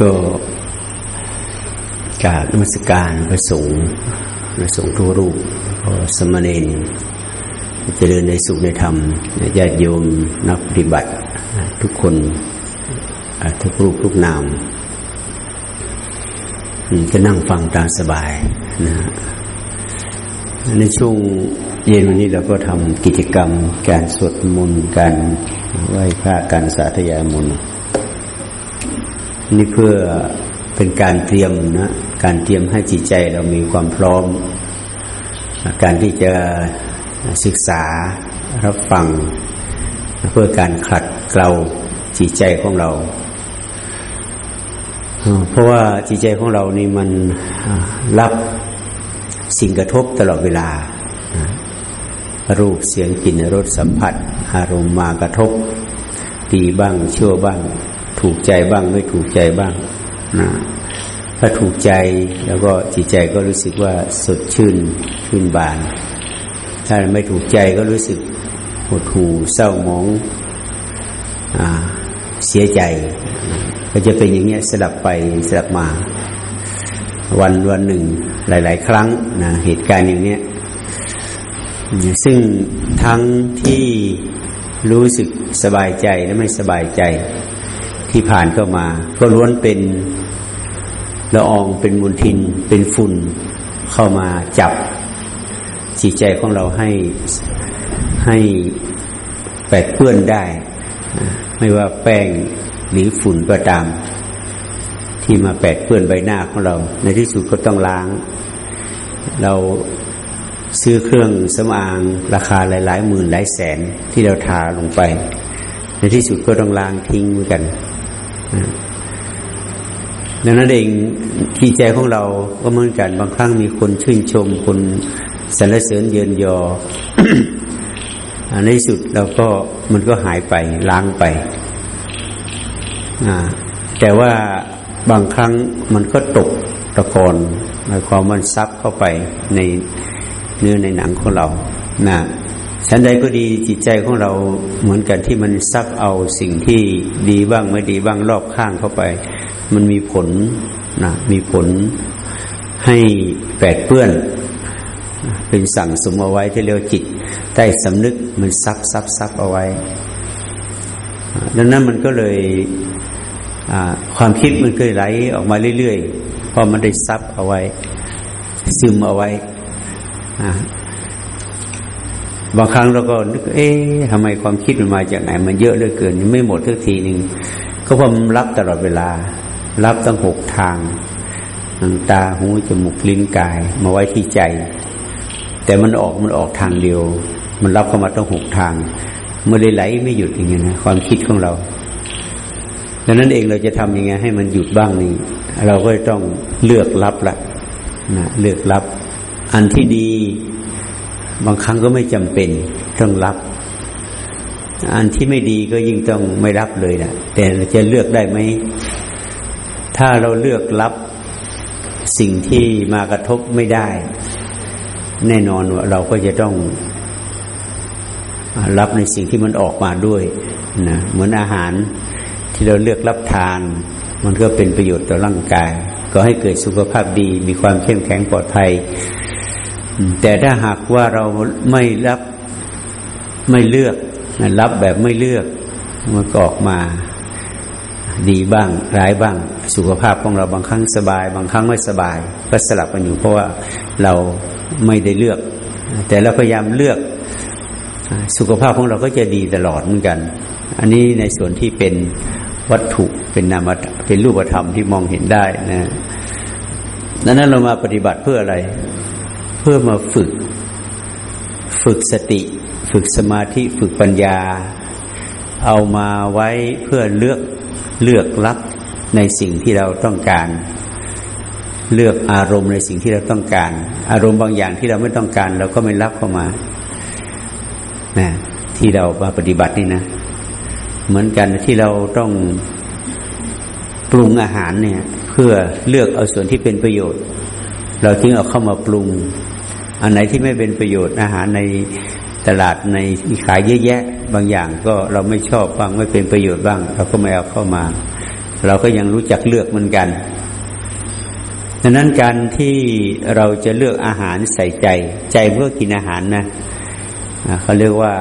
ก็กราบนมัสการพระสงฆ์พระสงฆ์ทุกรูปสมณเณรเจริญในสุขในธรรมญาติโยมนักปฏิบัติ ทุกคนทุกรูปทุกนามจะนั่งฟังตามสบายนะในช่วงเย็นวันนี้เราก็ทำกิจกรรม การสวดมนต์การไหว้พระการสาธยายมนต์ นี่เพื่อเป็นการเตรียมนะ การเตรียมให้จิตใจเรามีความพร้อม การที่จะศึกษารับฟัง เพื่อการขัดเกลาจิตใจของเรา เพราะว่าจิตใจของเรานี่มันรับสิ่งกระทบตลอดเวลา รูปเสียงกลิ่นรสสัมผัส อารมณ์มากระทบ ดีบ้างชั่วบ้าง ถูกใจบ้างไม่ถูกใจบ้างนะถ้าถูกใจแล้วก็จิตใจก็รู้สึกว่าสดชื่นชื่นบาน ถ้าไม่ถูกใจก็รู้สึกหดหู่เศร้าหมองอเสียใจ ก็จะเป็นอย่างเงี้ยสลับไปสลับมา วันวันหนึ่งหลาย ๆ ครั้งนะเหตุการณ์อย่างเนี้ยซึ่งทั้งที่รู้สึกสบายใจและไม่สบายใจ ที่ผ่านเข้ามา ก็ล้วนเป็นละอองเป็นมุลทิน เป็นฝุ่นเข้ามาจับจิตใจของเราให้ให้แปดเปื้อนได้ ไม่ว่าแป้งหรือฝุ่นก็ตาม ที่มาแปดเปื้อนใบหน้าของเรา ในที่สุดก็ต้องล้าง เราซื้อเครื่องสำอางราคาหลายหมื่นหลายแสนที่เราทาลงไป ในที่สุดก็ต้องล้างทิ้งเหมือนกัน ดังนั้นเองที่ใจของเราก็เหมือนกันบางครั้งมีคนชื่นชม คนสรรเสริญเยินยอในสุดเราก็มันก็หายไปล้างไปแต่ว่าบางครั้งมันก็ตกตะกอนความมันซับเข้าไปในเนื้อในหนังของเรานะ ฉันใดก็ดีจิตใจของเราเหมือนกันที่มันซับเอาสิ่งที่ดีบ้างไม่ดีบ้างรอบข้างเข้าไป มันมีผลนะมีผลให้แปดเปื้อน เป็นสั่งสมเอาไว้ที่เรียกจิตใต้สำนึกมันซับซับซับเอาไว้ ดังนั้นมันก็เลยความคิดมันเคยไหลออกมาเรื่อยๆเพราะมันได้ซับเอาไว้ ซึมเอาไว้ บางครั้งเราก็นึกเอ๊ะทำไมความคิดมันมาจากไหน มันเยอะเหลือเกินไม่หมดทุกทีหนึ่งก็เพรามรับตลอดเวลา รับตั้งหกทางตาหูจมูกลิ้นกาย มาไว้ที่ใจ แต่มันออกมันออกทางเดียว มันรับเข้ามาตั้งหกทางเมื่อไหลไม่หยุดอย่างเงี้ยนะความคิดของเราดังนั้นเองเราจะทำยังไงให้มันหยุดบ้างนี่เราก็ต้องเลือกรับละนะเลือกรับ อันที่ดี บางครั้งก็ไม่จำเป็นต้องรับ อันที่ไม่ดีก็ยิ่งต้องไม่รับเลยนะแต่เราจะเลือกได้ไหม ถ้าเราเลือกรับสิ่งที่มากระทบไม่ได้ แน่นอนว่าเราก็จะต้องรับในสิ่งที่มันออกมาด้วยนะเหมือนอาหารที่เราเลือกรับทาน มันก็เป็นประโยชน์ต่อร่างกาย ก็ให้เกิดสุขภาพดี มีความเข้มแข็งปลอดภัย แต่ถ้าหากว่าเราไม่รับไม่เลือก รับแบบไม่เลือกมันก็ออกมาดีบ้างร้ายบ้าง สุขภาพของเราบางครั้งสบาย บางครั้งไม่สบาย ก็สลับกันอยู่เพราะว่าเราไม่ได้เลือก แต่เราพยายามเลือกสุขภาพของเราก็จะดีตลอดเหมือนกัน อันนี้ในส่วนที่เป็นวัตถุเป็นนามเป็นรูปธรรมที่มองเห็นได้นะดังนั้นเรามาปฏิบัติเพื่ออะไร เพื่อมาฝึก ฝึกสติ ฝึกสมาธิฝึกปัญญา เอามาไว้เพื่อเลือกเลือกรับในสิ่งที่เราต้องการ เลือกอารมณ์ในสิ่งที่เราต้องการ อารมณ์บางอย่างที่เราไม่ต้องการ เราก็ไม่รับเข้ามานะที่เรามาปฏิบัตินี่นะ เหมือนกันที่เราต้องปรุงอาหารเนี่ย เพื่อเลือกเอาส่วนที่เป็นประโยชน์ เราจึงเอาเข้ามาปรุง อันไหนที่ไม่เป็นประโยชน์อาหารในตลาดในขายเยอะแยะ บางอย่างก็เราไม่ชอบบ้างไม่เป็นประโยชน์บ้าง เราก็ไม่เอาเข้ามา เราก็ยังรู้จักเลือกเหมือนกันดังนั้นการที่เราจะเลือกอาหารใส่ใจ ใจเพื่อกินอาหารนะเขาเรียกว่า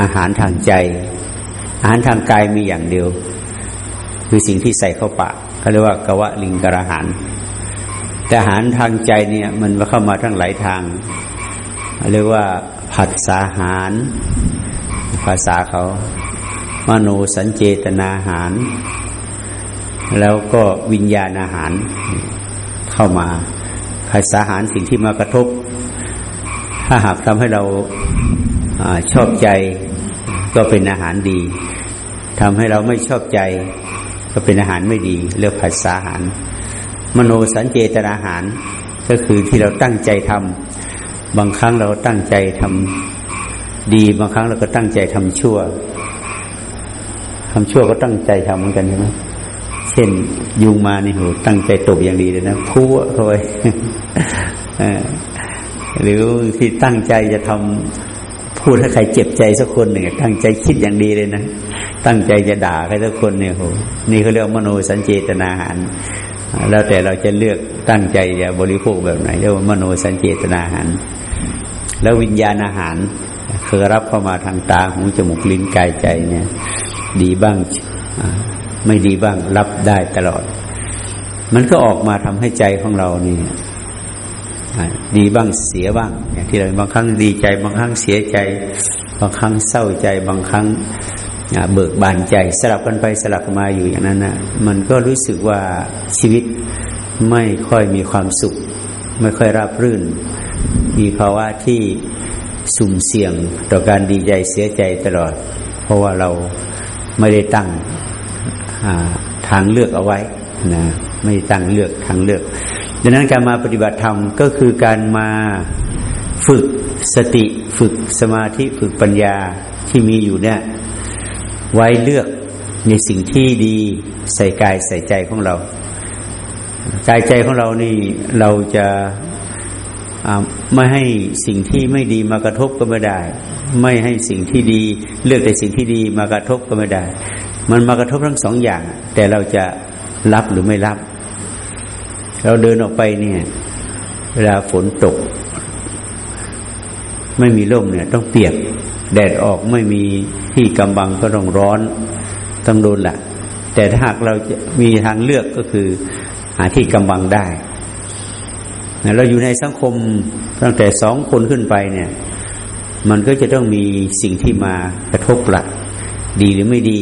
อาหารทางใจ อาหารทางกายมีอย่างเดียว คือสิ่งที่ใส่เข้าปากเขาเรียกว่ากะวะลิงกระหัน แต่อาหารทางใจเนี่ย มันเข้ามาทั้งหลายทางเรียกว่าผัสสาหาร ภาษาเขามโนสัญเจตนาหาร แล้วก็วิญญาณอาหารเข้ามาภาษาหารสิ่งที่มากระทบ ถ้าหากทำให้เราอชอบใจก็เป็นอาหารดีทำให้เราไม่ชอบใจ ก็เป็นอาหารไม่ดี เรียกภาษาหาร มโนสัญเจตนาหาร ก็คือที่เราตั้งใจทำบางครั้งเราตั้งใจทำดี บางครั้งเราก็ตั้งใจทำชั่วทำชั่วก็ตั้งใจทำเหมือนกันใช่ไหมเช่นยุงมานี่โหตั้งใจตบอย่างดีเลยนะพูดเข้าไปหรือที่ตั้งใจจะทำพูดถ้าใครเจ็บใจสักคนหนึ่งตั้งใจคิดอย่างดีเลยนะ ตั้งใจจะด่าใครสักคนเนี่ยโหนี่เขาเรียกมโนสัญเจตนาหาร แล้วแต่เราจะเลือกตั้งใจจะบริโภคแบบไหนเรียกว่ามโนสัญเจตนาหาร แล้ววิญญาณอาหารคือรับเข้ามาทางตาหูจมูกลิ้นกายใจเนี่ย ดีบ้างไม่ดีบ้างรับได้ตลอด มันก็ออกมาทำให้ใจของเรานี่ดีบ้างเสียบ้างอย่างที่เราบางครั้งดีใจ บางครั้งเสียใจ บางครั้งเศร้าใจ บางครั้ง เบิกบานใจสลับกันไปสลับมาอยู่อย่างนั้นนะมันก็รู้สึกว่าชีวิตไม่ค่อยมีความสุข ไม่ค่อยราบรื่น มีภาวะที่สุ่มเสี่ยงต่อการดีใจเสียใจตลอด เพราะว่าเราไม่ได้ตั้งทางเลือกเอาไว้นะไม่ตั้งเลือกทางเลือก ดังนั้นการมาปฏิบัติธรรมก็คือการมาฝึกสติฝึกสมาธิฝึกปัญญาที่มีอยู่เนี่ย ไว้เลือกในสิ่งที่ดีใส่กายใส่ใจของเรา กายใจของเรานี่เราจะไม่ให้สิ่งที่ไม่ดีมากระทบก็ไม่ได้ ไม่ให้สิ่งที่ดีเลือกแต่สิ่งที่ดีมากระทบก็ไม่ได้ มันมากระทบทั้งสองอย่าง แต่เราจะรับหรือไม่รับ เราเดินออกไปเนี่ย เวลาฝนตก ไม่มีร่มเนี่ย ต้องเปียก แดดออกไม่มีที่กำบังก็ต้องร้อนต้องโดนแหละแต่ถ้าหากเราจะมีทางเลือกก็คือ หาที่กำบังได้เราอยู่ในสังคมตั้งแต่สองคนขึ้นไปเนี่ย มันก็จะต้องมีสิ่งที่มากระทบละดีหรือไม่ดี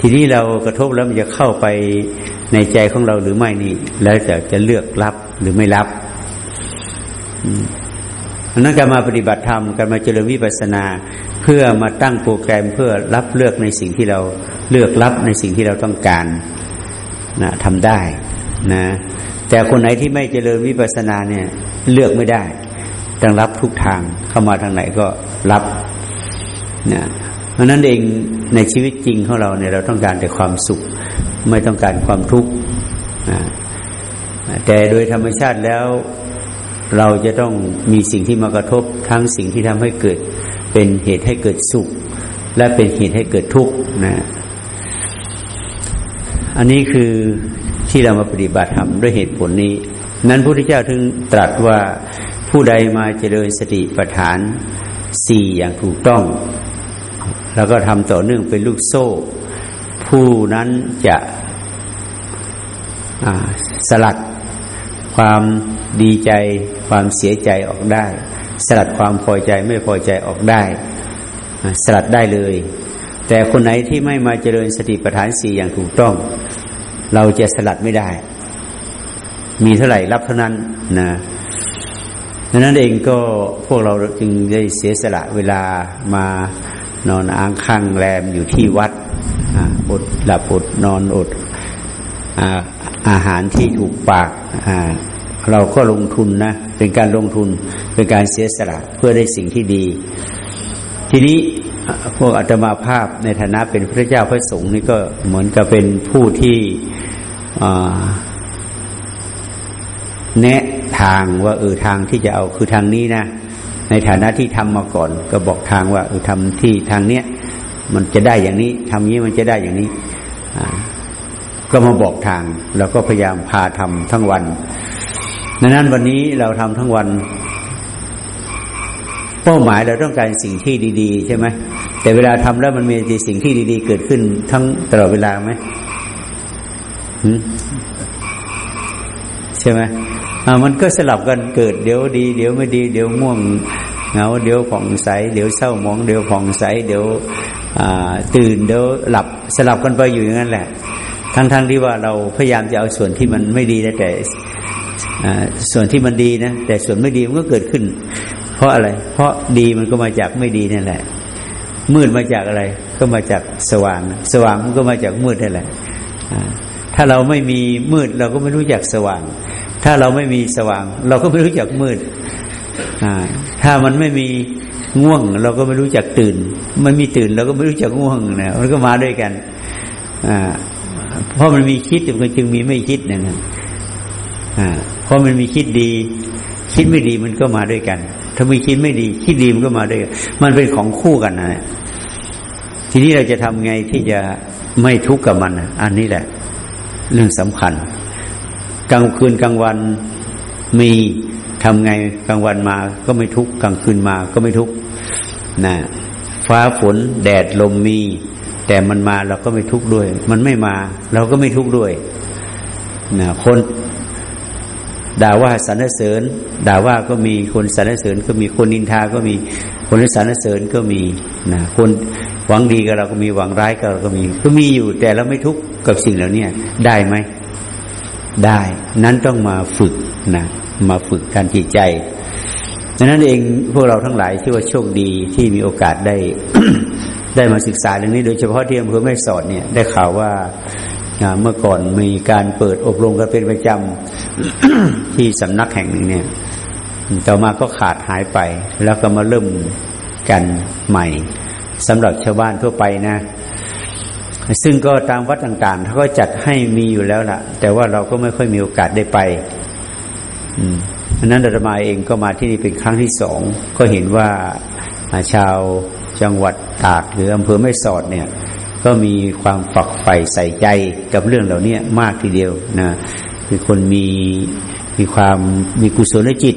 ทีนี้เรากระทบแล้วมันจะเข้าไปในใจของเราหรือไม่นี่ แล้วจะจะเลือกรับหรือไม่รับ นั้นการมาปฏิบัติธรรมการมาเจริญวิปัสสนา เพื่อมาตั้งโปรแกรมเพื่อรับเลือกในสิ่งที่เราเลือกรับในสิ่งที่เราต้องการนะทำได้นะแต่คนไหนที่ไม่เจริญวิปัสสนาเนี่ยเลือกไม่ได้ต้องรับทุกทางเข้ามาทางไหนก็รับนะเพราะนั้นเองในชีวิตจริงของเราเนี่ยเราต้องการแต่ความสุข ไม่ต้องการความทุกข์นะแต่โดยธรรมชาติแล้ว เราจะต้องมีสิ่งที่มากระทบทั้งสิ่งที่ทำให้เกิด เป็นเหตุให้เกิดสุข และเป็นเหตุให้เกิดทุกข์นะอันนี้คือที่เรามาปฏิบัติธรรมด้วยเหตุผลนี้ นั้นพระพุทธเจ้าถึงตรัสว่าผู้ใดมาเจริญสติปัฏฐานสี่อย่างถูกต้อง แล้วก็ทำต่อเนื่องเป็นลูกโซ่ ผู้นั้นจะสลัดความดีใจ ความเสียใจออกได้ สลัดความพอใจไม่พอใจออกได้ สลัดได้เลย แต่คนไหนที่ไม่มาเจริญสติปัฏฐานสี่อย่างถูกต้อง เราจะสลัดไม่ได้ มีเท่าไหร่รับเท่านั้นนะดังนั้นเองก็พวกเราจึงได้เสียสละเวลามานอนอ้างข้างแรมอยู่ที่วัดอดหลับอดนอนอดอาอาหารที่ถูกปาก เราก็ลงทุนนะ เป็นการลงทุนเป็นการเสียสละเพื่อได้สิ่งที่ดี ทีนี้พวกอาตมาภาพในฐานะเป็นพระเจ้าพระสงฆ์นี่ก็เหมือนกับเป็นผู้ที่แนะทางว่าเออทางที่จะเอาคือทางนี้นะ ในฐานะที่ทำมาก่อน ก็บอกทางว่าเออทำที่ทางเนี้ยมันจะได้อย่างนี้ทำนี้มันจะได้อย่างนี้ก็มาบอกทางเราก็พยายามพาทำทั้งวัน ดังนั้นวันนี้เราทำทั้งวัน เป้าหมายเราต้องการสิ่งที่ดีๆ ใช่ไหมแต่เวลาทำแล้วมันมีสิ่งที่ดี ๆ เกิดขึ้นทั้งตลอดเวลาไหมใช่ไหมอ่ามันก็สลับกันเกิดเดี๋ยวดี เดี๋ยวไม่ดี เดี๋ยวม่วงเหงาเดี๋ยวผ่องใส เดี๋ยวเศร้าหมอง เดี๋ยวผ่องใส เดี๋ยวตื่นเดี๋ยวหลับสลับกันไปอยู่อย่างนั้นแหละ ทั้งๆทที่ว่าเราพยายามจะเอาส่วนที่มันไม่ดีแต่ ส่วนที่มันดีนะแต่ส่วนไม่ดีมันก็เกิดขึ้น เพราะอะไร เพราะดีมันก็มาจากไม่ดีนั่นแหละ มืดมาจากอะไร ก็มาจากสว่าง สว่างมันก็มาจากมืดนั่นแหละถ้าเราไม่มีมืดเราก็ไม่รู้จักสว่าง ถ้าเราไม่มีสว่าง เราก็ไม่รู้จักมืดถ้ามันไม่มีง่วง เราก็ไม่รู้จักตื่น มันมีตื่นเราก็ไม่รู้จักง่วงนะมันก็มาด้วยกันเพราะมันมีคิดมันจึงมีไม่คิดนะเพ ราะมันมีคิดดี คิดไม่ดีมันก็มาด้วยกัน ถ้ามีคิดไม่ดี คิดดีมันก็มาด้วยกันมันเป็นของคู่กันนะทีนี้เราจะทำไงที่จะไม่ทุกข์กับมัน อันนี้แหละ เรื่องสำคัญ กลางคืนกลางวันมีทำไงกลางวันมา ก็ไม่ทุกข์กลางคืนมาก็ไม่ทุกข์นะฟ้าฝน แดดลมมี แต่มันมาเราก็ไม่ทุกข์ด้วย มันไม่มา เราก็ไม่ทุกข์ด้วยนะคน ด่าว่าสรรเสริญ ด่าว่าก็มีคนสรรเสริญก็มีคนนินทาก็มีคนสรรเสริญก็มีนะคนหวังดีกับเราก็มีหวังร้ายกับเราก็มี ก็มีอยู่แต่เราไม่ทุกข์กับสิ่งเหล่านี้ได้ไหมได้นั้นต้องมาฝึกนะมาฝึกการจิตใจดังนั้นเองพวกเราทั้งหลายที่ว่าโชคดีที่มีโอกาสได้ ได้มาศึกษาเรื่องนี้ โดยเฉพาะที่อำเภอแม่สอดเนี่ย ได้ข่าวว่า เมื่อก่อนมีการเปิดอบรมกันเป็นประจำ ที่สำนักแห่งหนึ่งเนี่ย ต่อมาก็ขาดหายไป แล้วก็มาเริ่มกันใหม่สำหรับชาวบ้านทั่วไปนะ ซึ่งก็ตามวัดต่างๆเขาก็จัดให้มีอยู่แล้วล่ะ แต่ว่าเราก็ไม่ค่อยมีโอกาสได้ไปอันนั้นอาตมาเองก็มาที่นี่เป็นครั้งที่สอง ก็เห็นว่าชาวจังหวัดตากหรืออำเภอแม่สอดเนี่ย ก็มีความฝักใฝ่ใส่ใจกับเรื่องเหล่านี้มากทีเดียวนะมีคนมีมีความมีกุศลจิต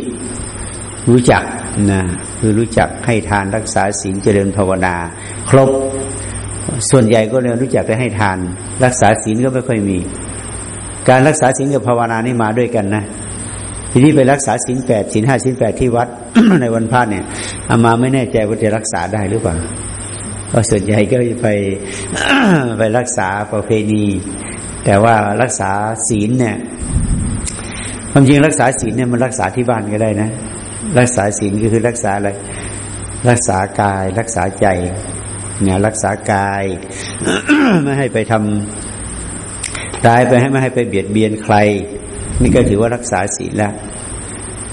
รู้จักนะคือรู้จักให้ทานรักษาศีลเจริญภาวนา ครบ ส่วนใหญ่ก็เรียนรู้จักได้ให้ทาน รักษาศีลก็ไม่ค่อยมี การรักษาศีลกับภาวนานี่มาด้วยกันนะทีนี้ไปรักษาสินแปดสินห้าสินแปดที่วัดในวันพระเนี่ยอามาไม่แน่ใจว่าจะรักษาได้หรือเปล่า เพราะส่วนใหญ่ก็ไปไปรักษาประเพณี แต่ว่ารักษาศีลเนี่ยความจริงรักษาศีลเนี่ยมันรักษาที่บ้านก็ได้นะ รักษาศีลก็คือรักษาอะไร รักษากาย รักษาใจเนี่ยรักษากาย ไม่ให้ไปทำตายไปให้ไม่ให้ไปเบียดเบียนใคร นี่ก็ถือว่ารักษาศีลแล้ว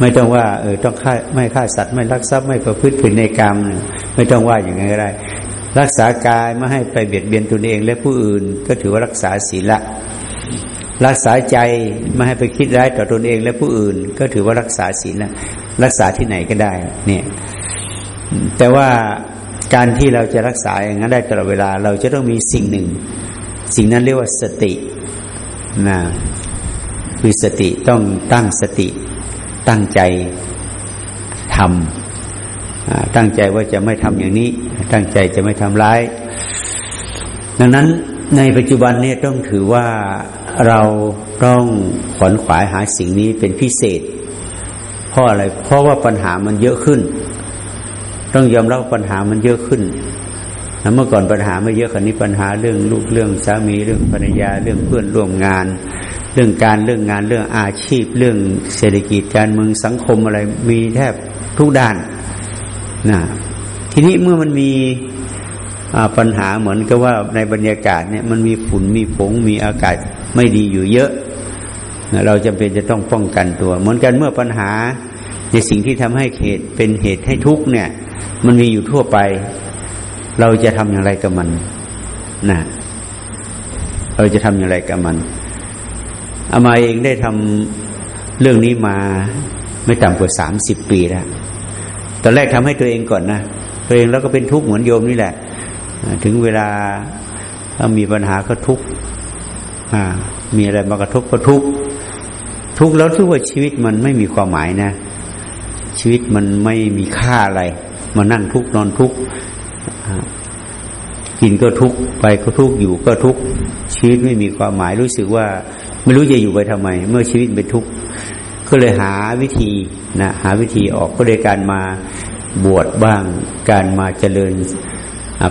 ไม่ต้องว่าเออต้องฆ่าไม่ฆ่าสัตว์ไม่ลักทรัพย์ไม่ประพฤติผิดในกรรม ไม่ต้องว่าอย่างไงก็ได้ รักษากายไม่ให้ไปเบียดเบียนตนเองและผู้อื่น ก็ถือว่ารักษาศีลละรักษาใจไม่ให้ไปคิดร้ายต่อตนเองและผู้อื่น ก็ถือว่ารักษาศีลละรักษาที่ไหนก็ได้ เนี่ย แต่ว่าการที่เราจะรักษาอย่างนั้นได้ตลอดเวลา เราจะต้องมีสิ่งหนึ่ง สิ่งนั้นเรียกว่าสตินะคือสติต้องตั้งสติตั้งใจทำ ตั้งใจว่าจะไม่ทำอย่างนี้ ตั้งใจจะไม่ทำร้าย ดังนั้นในปัจจุบันนี้ต้องถือว่าเราต้องขวนขวายหาสิ่งนี้เป็นพิเศษ เพราะอะไร เพราะว่าปัญหามันเยอะขึ้น ต้องยอมรับปัญหามันเยอะขึ้นเมื่อก่อนปัญหาไม่เยอะคนนี้ปัญหาเรื่องลูกเรื่องสามีเรื่องภรรยาเรื่องเพื่อนร่วมงาน เรื่องการเรื่องงานเรื่องอาชีพ เรื่องเศรษฐกิจการเมืองสังคมอะไรมีแทบทุกด้าน นะทีนี้เมื่อมันมีปัญหาเหมือนกับว่าในบรรยากาศเนี่ยมันมีฝุ่นมีผงมีอากาศไม่ดีอยู่เยอะเราจำเป็นจะต้องป้องกันตัว เหมือนกันเมื่อปัญหาในสิ่งที่ทำให้เหตุเป็นเหตุให้ทุกข์เนี่ย มันมีอยู่ทั่วไป เราจะทำอย่างไรกับมันนะเราจะทำอย่างไรกับมันอามาเองได้ทำเรื่องนี้มาไม่ต่ำกว่าสามสิบปีแล้ว ตอนแรกทำให้ตัวเองก่อนนะตัวเองแล้วก็เป็นทุกข์เหมือนโยมนี่แหละ ถึงเวลาถ้ามีปัญหาก็ทุกข์มีอะไรมากระทบก็ทุกข์ทุกข์แล้วทุกว่าชีวิตมันไม่มีความหมายนะ ชีวิตมันไม่มีค่าอะไร มานั่งทุกข์นอนทุกข์กินก็ทุกข์ไปก็ทุกข์อยู่ก็ทุกข์ชีวิตไม่มีความหมายรู้สึกว่า ไม่รู้จะอยู่ไปทำไม เมื่อชีวิตเป็นทุกข์ ก็เลยหาวิธีนะหาวิธีออกก็โดยการมาบวชบ้าง การมาเจริญ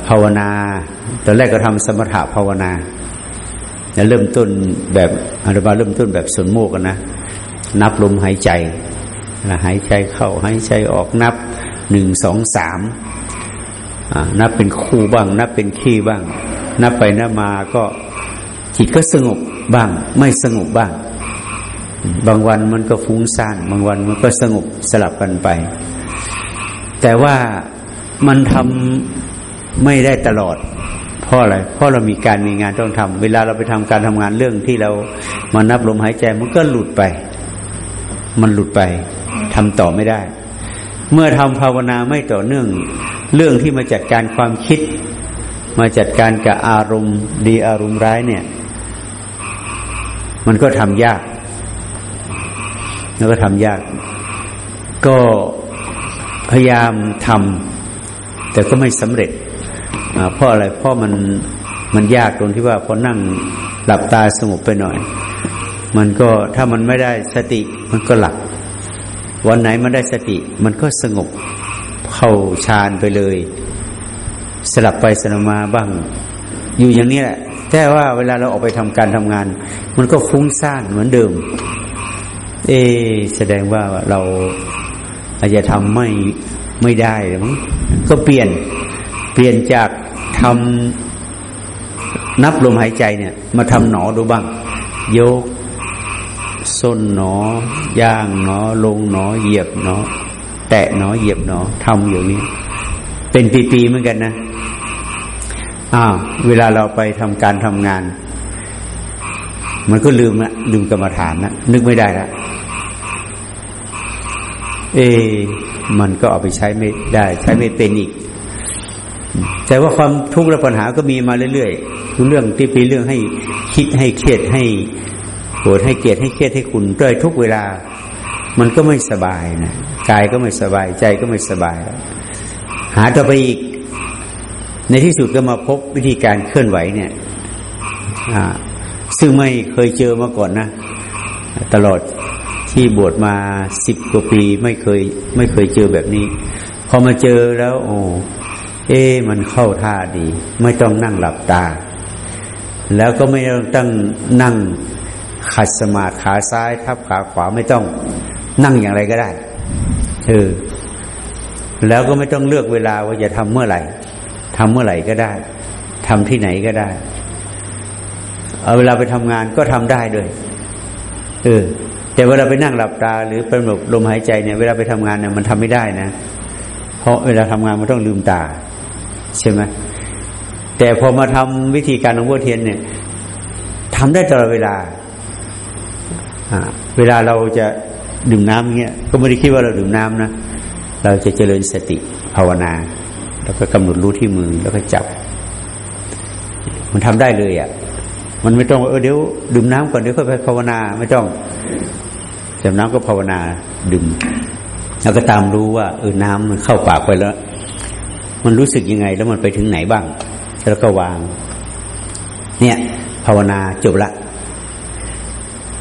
ภาวนาตอนแรกก็ทำสมถะภาวนาแล้วเริ่มต้นแบบอาตมาเริ่มต้นแบบสนโมกันนะนับลมหายใจหายใจเข้าหายใจออกนับหนึ่งสองสามนับเป็นคู่บ้าง นับเป็นขี้บ้าง นับไปนับมาก็จิตก็สงบบ้าง ไม่สงบบ้าง บางวันมันก็ฟุ้งซ่านบางวันมันก็สงบสลับกันไป แต่ว่ามันทำไม่ได้ตลอด เพราะอะไร เพราะเรามีการมีงานต้องทำเวลาเราไปทำการทำงานเรื่องที่เรามานับลมหายใจมันก็หลุดไป มันหลุดไปทำต่อไม่ได้ เมื่อทำภาวนาไม่ต่อเนื่อง เรื่องที่มาจัดการความคิด มาจัดการกับอารมณ์ดีอารมณ์ร้ายเนี่ย มันก็ทำยาก แล้วก็ทำยาก ก็พยายามทำแต่ก็ไม่สำเร็จเพราะอะไรเพราะมันมันยากตรงที่ว่าพอนั่งหลับตาสงบไปหน่อย มันก็ถ้ามันไม่ได้สติมันก็หลับ วันไหนมันได้สติ มันก็สงบเข้าฌานไปเลย สลับไปสลับมาบ้าง อยู่อย่างนี้แหละแต่ว่าเวลาเราออกไปทำการทำงาน มันก็ฟุ้งซ่านเหมือนเดิม เอ แสดงว่าเราอาจจะทำไม่ไม่ได้มั้งก็เปลี่ยนเปลี่ยนจากทำนับลมหายใจเนี่ย มาทำหนอดูบ้างโยกส้นหนอย่างหนอ ลงหนอ เหยียบหนอ แตะหนอ เหยียบหนอทำอย่างนี้เป็นปีๆเหมือนกันนะอ้าวเวลาเราไปทำการทำงาน มันก็ลืมละลืมกรรมฐานนะนึกไม่ได้ละ เอ มันก็เอาไปใช้ไม่ได้ ใช้ไม่เป็นอีก แต่ว่าความทุกข์และปัญหาก็มีมาเรื่อยๆเรื่องที่เป็นเรื่องให้คิดให้เครียดให้โกรธให้เกลียดให้เครียดให้คุณด้วยทุกเวลา มันก็ไม่สบายนะกายก็ไม่สบายใจก็ไม่สบาย หาต่อไปอีก ในที่สุดก็มาพบวิธีการเคลื่อนไหวเนี่ยซึ่งไม่เคยเจอมาก่อนนะ ตลอด ที่บวชมาสิบกว่าปีไม่เคย ไม่เคยเจอแบบนี้ พอมาเจอแล้ว โอ้เอ๊มันเข้าท่าดี ไม่ต้องนั่งหลับตา แล้วก็ไม่ต้องตั้งนั่งขัดสมาธิขาซ้ายทับขาขวาไม่ต้องนั่งอย่างไรก็ได้เออแล้วก็ไม่ต้องเลือกเวลาว่าจะทำเมื่อไหร่ทำเมื่อไหร่ก็ได้ทำที่ไหนก็ได้ เอาเวลาไปทำงานก็ทำได้ด้วย เออ แต่เวลาไปนั่งหลับตา หรือเป็นแบบลมหายใจเนี่ย เวลาไปทำงานเนี่ยมันทำไม่ได้นะ เพราะเวลาทำงานมันต้องลืมตา ใช่ไหมแต่พอมาทำวิธีการของวัวเทียนเนี่ยทำได้ตลอดเวลาเวลาเราจะดื่มน้ำเงี้ยก็ไม่ได้คิดว่าเราดื่มน้ำนะเราจะเจริญสติภาวนา แล้วก็กำหนดรู้ที่มือแล้วก็จับ มันทำได้เลยอะ่ะ มันไม่ต้องเออเดี๋ยวดื่มน้ำก่อนเดี๋ยวค่อยไปภาวนาไม่ต้อง จับน้ำก็ภาวนาดื่มแล้วก็ตามรู้ว่าเออน้ำมันเข้าปากไปแล้ว มันรู้สึกยังไง แล้วมันไปถึงไหนบ้าง แล้วก็วาง เนี่ย ภาวนาจบละ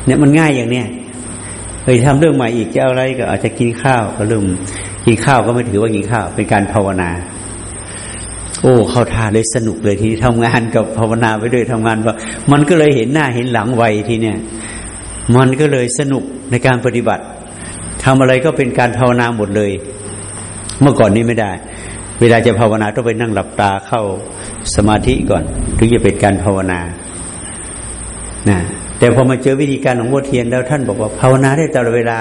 เนี่ยมันง่ายอย่างเนี้ยไปทำเรื่องใหม่อีกจะอะไรก็อาจจะกินข้าวก็เริ่มกินข้าวก็ไม่ถือว่ากินข้าว เป็นการภาวนา โอ้เข้าท่าเลยสนุกเลยที่ทำงานกับภาวนาไปด้วยทำงานว่ามันก็เลยเห็นหน้าเห็นหลังไวทีเนี่ย มันก็เลยสนุก ในการปฏิบัติทำอะไรก็เป็นการภาวนาหมดเลย เมื่อก่อนนี้ไม่ได้ เวลาจะภาวนาต้องไปนั่งหลับตาเข้าสมาธิก่อน ถึงจะเป็นการภาวนานะแต่พอมาเจอวิธีการของวัวเทียนแล้วท่านบอกว่าภาวนาได้ตลอดเวลา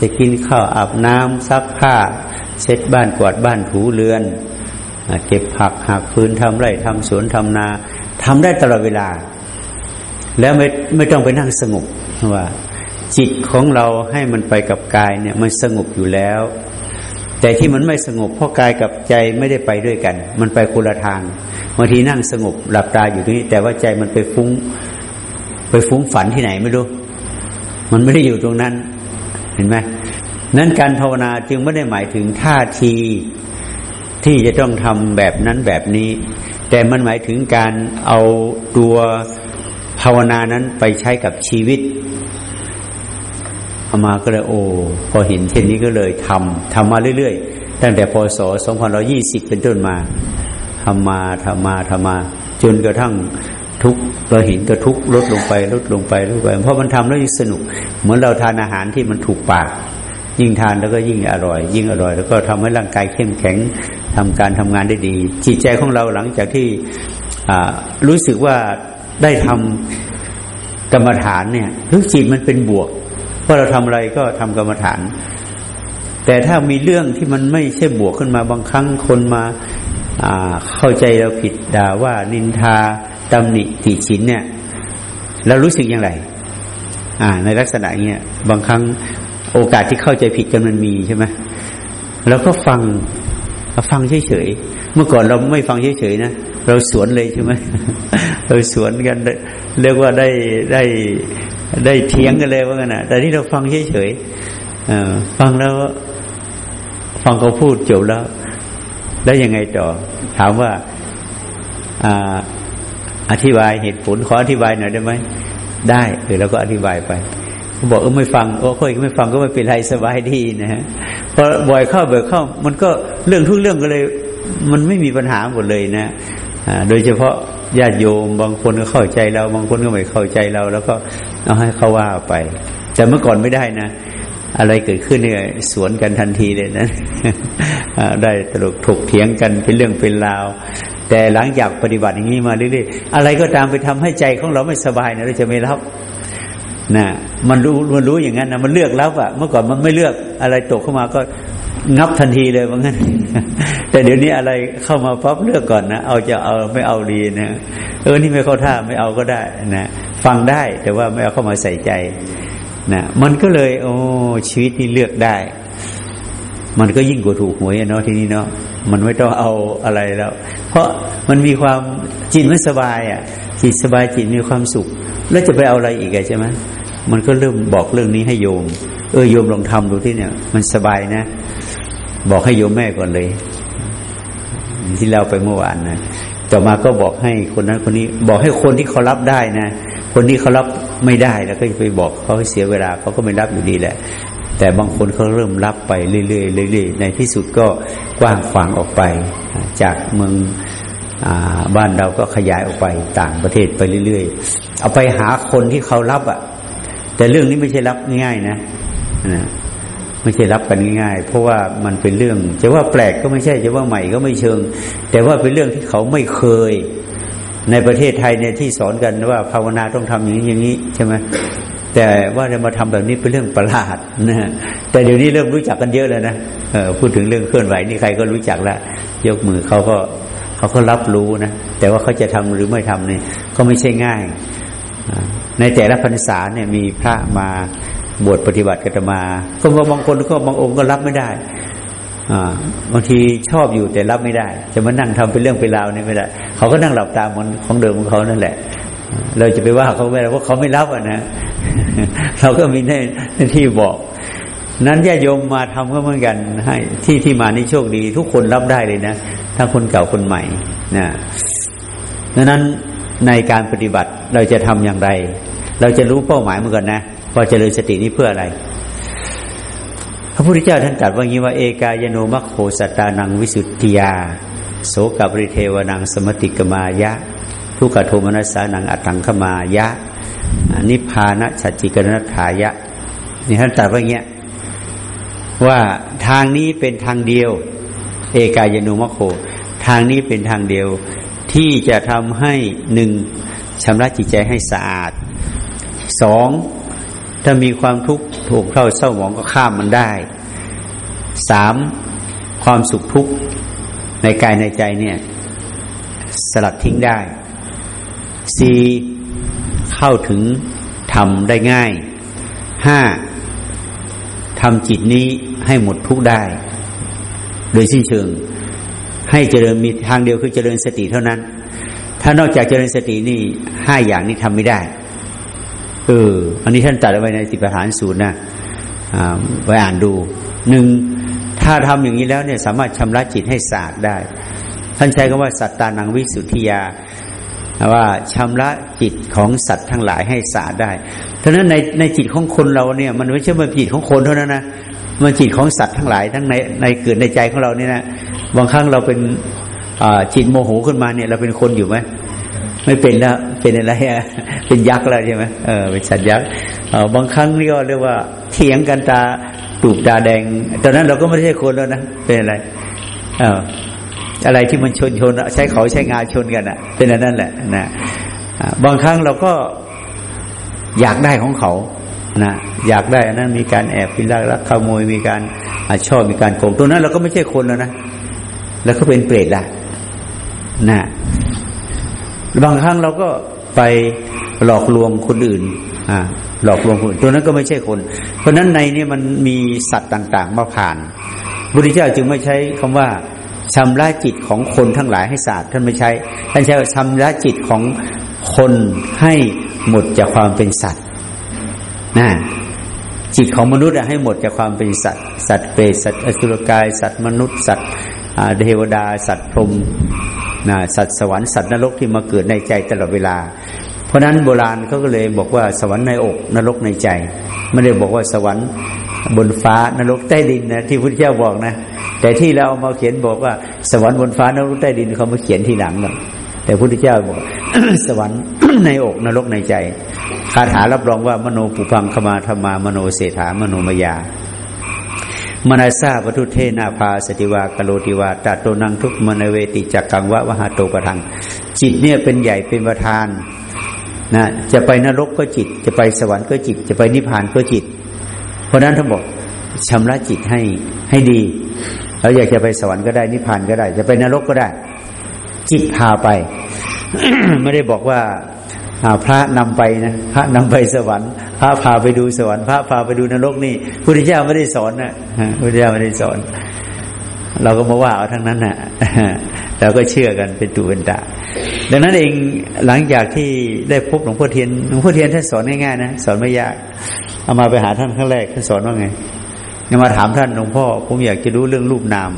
จะกินข้าวอาบน้ำซักผ้าเช็ดบ้านกวาดบ้านถูเรือน เก็บผักหักพื้นทำไร่ทำสวนทำนาทำได้ตลอดเวลา แล้วไม่ไม่ต้องไปนั่งสงบว่า จิตของเราให้มันไปกับกายเนี่ยมันสงบอยู่แล้ว แต่ที่มันไม่สงบเพราะกายกับใจไม่ได้ไปด้วยกัน มันไปคนละทางบางทีนั่งสงบหลับตาอยู่ตรงนี้ แต่ว่าใจมันไปฟุ้ง ไปฟุ้งฝันที่ไหนไม่รู้มันไม่ได้อยู่ตรงนั้น เห็นไหมนั้นการภาวนาจึงไม่ได้หมายถึงท่าทีที่จะต้องทำแบบนั้นแบบนี้ แต่มันหมายถึงการเอาตัวภาวนานั้นไปใช้กับชีวิต อามาก็เลยโอ้พอเห็นเช่นนี้ก็เลยทำทำมาเรื่อยๆ ตั้งแต่พศ2520 เป็นต้นมาทำมาทำมาทำมา จนกระทั่งทุกเราเห็นก็ทุกลดลงไปลดลงไปลดไป เพราะมันทำแล้วยิ่งสนุก เหมือนเราทานอาหารที่มันถูกปาก ยิ่งทานแล้วก็ยิ่งอร่อย ยิ่งอร่อย แล้วก็ทำให้ร่างกายเข้มแข็งทำการทำงานได้ดี จิตใจของเราหลังจากที่รู้สึกว่าได้ทำกรรมฐานเนี่ยรู้จิตมันเป็นบวก พราะเราทำอะไรก็ทำกรรมฐาน แต่ถ้ามีเรื่องที่มันไม่ใช่บวกขึ้นมาบางครั้งคนมาเข้าใจเราผิดด่าว่านินทาตำหนิติฉินเนี่ยเรารู้สึกอย่างไรในลักษณะเนี้ยบางครั้งโอกาสที่เข้าใจผิดกันมันมีใช่ไหมเราก็ฟังฟังเฉยๆเมื่อก่อนเราไม่ฟังเฉยๆนะเราสวนเลยใช่ไหมเราสวนกันเรียกว่าได้ได้ ได้เถียงกันเลยว่ากันนะแต่ที่เราฟังเฉยๆฟังแล้ว ฟังเขาพูดจบแล้ว แล้วยังไงต่อ ถามว่าอธิบายเหตุผลขออธิบายหน่อยได้ไหมได้เออแล้วก็อธิบายไปเขาบอกเออไม่ฟังโอ้ค่อยไม่ฟังก็ไม่เป็นไรสบายดีนะฮะพอบ่อยเข้าบ่อยเข้า มันก็เรื่องทุกเรื่องก็เลย มันไม่มีปัญหาหมดเลยนะโดยเฉพาะญาติโยมบางคนก็เข้าใจเรา บางคนก็ไม่เข้าใจเรา แล้วก็ เอาให้เขาว่าไป แต่เมื่อก่อนไม่ได้นะ อะไรเกิดขึ้นเนี่ยสวนกันทันทีเลยนะได้ตลกถกเถียงกันเป็นเรื่องเป็นราว แต่หลังจากปฏิบัติอย่างนี้มาเรื่อยๆอะไรก็ตามไปทำให้ใจของเราไม่สบายนะเราจะไม่รับนะมันรู้มันรู้อย่างนั้นนะมันเลือกรับอะเมื่อก่อนมันไม่เลือกอะไรตกเข้ามาก็ งับทันทีเลยว่างั้น แต่เดี๋ยวนี้อะไรเข้ามาปั๊บเลือกก่อนนะเอาจะเอาไม่เอาดีนะเออนี่ไม่เข้าท่าไม่เอาก็ได้นะฟังได้แต่ว่าไม่เอาเข้ามาใส่ใจนะมันก็เลย โอ้ชีวิตนี่เลือกได้ มันก็ยิ่งกว่าถูกหวยเนาะทีนี้เนาะมันไม่ต้องเอาอะไรแล้ว เพราะมันมีความจิตไม่สบายอะ จิตสบายจิตมีความสุข แล้วจะไปเอาอะไรอีกใช่ไหมมันก็เริ่มบอกเรื่องนี้ให้โยม เออโยมลองทำดูที่เนี่ย มันสบายนะ บอกให้โยมแม่ก่อนเลย ที่เราไปเมื่อวานนะต่อมาก็บอกให้คนนั้นคนนี้ บอกให้คนที่เขารับได้นะคนที่เขารับไม่ได้แล้วก็ไปบอกเขาให้เสียเวลาเขาก็ไม่รับอยู่ดีแหละ แต่บางคนเขาเริ่มรับไปเรื่อยๆเรื่อยๆในที่สุดก็กว้างขวางออกไป จากเมืองบ้านเราก็ขยายออกไปต่างประเทศไปเรื่อยๆ เอาไปหาคนที่เขารับอะ แต่เรื่องนี้ไม่ใช่รับง่ายนะนะ ไม่ใช่รับกันง่ายๆ เพราะว่ามันเป็นเรื่องจะว่าแปลกก็ไม่ใช่จะว่าใหม่ก็ไม่เชิง แต่ว่าเป็นเรื่องที่เขาไม่เคย ในประเทศไทยเนี่ยที่สอนกันว่าภาวนาต้องทำอย่างนี้อย่างนี้ใช่ไหมแต่ว่าจะมาทำแบบนี้เป็นเรื่องประหลาดนะแต่เดี๋ยวนี้เริ่มรู้จักกันเยอะแล้วนะพูดถึงเรื่องเคลื่อนไหวนี่ใครก็รู้จักแล้วยกมือเขาก็เขาก็รับรู้นะแต่ว่าเขาจะทำหรือไม่ทำนี่ก็ไม่ใช่ง่าย ในแต่ละพรรษาเนี่ยมีพระมา บวชปฏิบัติกันมาก็บางคนก็บางองค์ก็รับไม่ได้บางทีชอบอยู่แต่รับไม่ได้ จะมานั่งทำเป็นเรื่องเป็นราวนี่ไม่ได้เขาก็นั่งหลับตามือนของเดิมของเขานั่นแหละ เราจะไปว่าเขาไม่ได้เพราะเขาไม่รับอะนะเราก็มีหน้าที่บอก นั้นญาโยมมาทำก็เหมือนกัน ให้ที่ที่มานี่โชคดี ทุกคนรับได้เลยนะทั้งคนเก่าคนใหม่นะดังนั้นในการปฏิบัติเราจะทำอย่างไร เราจะรู้เป้าหมายเหมือนกันนะ ว่าเจริญสตินี้เพื่ออะไร พระพุทธเจ้าท่านตรัสว่างี้ว่าเอกายโนมัคโคสตานังวิสุทธิยา โสกบริเทวนังสมติกมายะ ทุกขโทมนัสสานังอัตถังขมายะนิพพานะฉัจจิกนัฐายะนี่ท่านตรัสว่าเงี้ยว่าทางนี้เป็นทางเดียว เอกายโนมัคโค ทางนี้เป็นทางเดียวที่จะทำให้หนึ่งชำระจิตใจให้สะอาดสอง ถ้ามีความทุกข์ถูกเข้าเศร้าหมองก็ข้ามมันได้สามความสุขทุกข์ในกายในใจเนี่ย สลัดทิ้งได้สี่เข้าถึงทำได้ง่ายห้าทำจิตนี้ให้หมดทุกข์ได้ โดยสิ้นเชิง ให้เจริญมีทางเดียวคือเจริญสติเท่านั้น ถ้านอกจากเจริญสตินี่ห้าอย่างนี้ทำไม่ได้ เออ อันนี้ท่านตัดไว้ในสิบปหารสูตรนะไปอ่านดูหนึ่งถ้าทำอย่างนี้แล้วเนี่ยสามารถชำระจิตให้สะอาดได้ ท่านใช้คำว่าสัตตานังวิสุทธิยาว่าชำระจิตของสัตว์ทั้งหลายให้สะอาดได้เพราะนั้นในในจิตของคนเราเนี่ย มันไม่ใช่เป็นจิตของคนเท่านั้นนะมันจิตของสัตว์ทั้งหลายทั้งในในเกิดในใจของเราเนี่ยนะบางครั้งเราเป็นจิตโมโหขึ้นมาเนี่ย เราเป็นคนอยู่ไหมไม่เป็นแล้วเป็นอะไรอะ เป็นยักษ์แล้วใช่ไหมเออเป็นสัตว์ยักษ์บางครั้งนี่ก็เรียกว่าเถียงกันตาตูบตาแดง ตอนนั้นเราก็ไม่ใช่คนแล้วนะเป็นอะไรเอออะไรที่มันชนชนใช้เขาใช้งาชนกันอะ เป็นอันนั้นแหละนะบางครั้งเราก็อยากได้ของเขานะอยากได้อันนั้นมีการแอบพิลักลักขโมยมีการอชอบมีการโกงตรงนั้นเราก็ไม่ใช่คนแล้วนะแล้วก็เป็นเปรตละนะบางครั้งเราก็ไป หลอกลวงคนอื่นอ่าหลอกลวงคนตัวนั้นก็ไม่ใช่คน เพราะนั้นในนี้มันมีสัตว์ต่างๆ มาผ่านบุริเจ้าจึงไม่ใช้คำว่าชำระจิตของคนทั้งหลายให้สะอาดท่านไม่ใช้ท่านใช้ชำระจิตของคนให้หมดจากความเป็นสัตว์นะจิตของมนุษย์ให้หมดจากความเป็นสัตว์ สัตว์เปรตสัตว์อสุรกาย สัตว์มนุษย์ สัตว์เทวดา สัตว์พรหมนะสัตว์สวรรค์สัตว์นรกที่มาเกิดในใจตลอดเวลา เพราะนั้นโบราณเขาก็เลยบอกว่าสวรรค์ในอกนรกในใจ ไม่ได้บอกว่าสวรรค์บนฟ้านรกใต้ดินนะที่พุทธเจ้าบอกนะ แต่ที่เราเอามาเขียนบอกว่า สวรรค์บนฟ้านรกใต้ดินเขามาเขียนทีหลังนะแต่พุทธเจ้าบอกสวรรค์ในอกนรกในใจคาถารับรองว่ามโนปุพังขมาธรรมามโนเศรษฐามโนมยามนาซาปทุเทนาภาสติวากโลติวาตาโตนังทุกมนเวติจักกังวะวหาโตปะทัง จิตเนี่ยเป็นใหญ่เป็นประธาน นะจะไปนรกก็จิต จะไปสวรรค์ก็จิต จะไปนิพพานก็จิต เพราะนั้นท่านบอกชำระจิตให้ให้ดีเราอยากจะไปสวรรค์ก็ได้นิพพานก็ได้ จะไปนรกก็ได้ จิตพาไป ไม่ได้บอกว่าพระนำไปนะพระนำไปสวรรค์ พระพาไปดูสวรรค์พระพาไปดูนรกนี่พุทธเจ้าไม่ได้สอนนะพุทธเจ้าไม่ได้สอน เราก็มาว่าเอาทั้งนั้นนะ่ะเราก็เชื่อกันเป็นตูเป็นตา ดังนั้นเองหลังจากที่ได้พบหลวงพ่อเทียนหลวงพ่อเทียนท่านสอนง่ายๆนะสอนไม่ยากเอามาไปหาท่านครั้งแรกท่านสอนว่าไงมาถามท่านหลวงพ่อผมอยากจะรู้เรื่องรูปนาม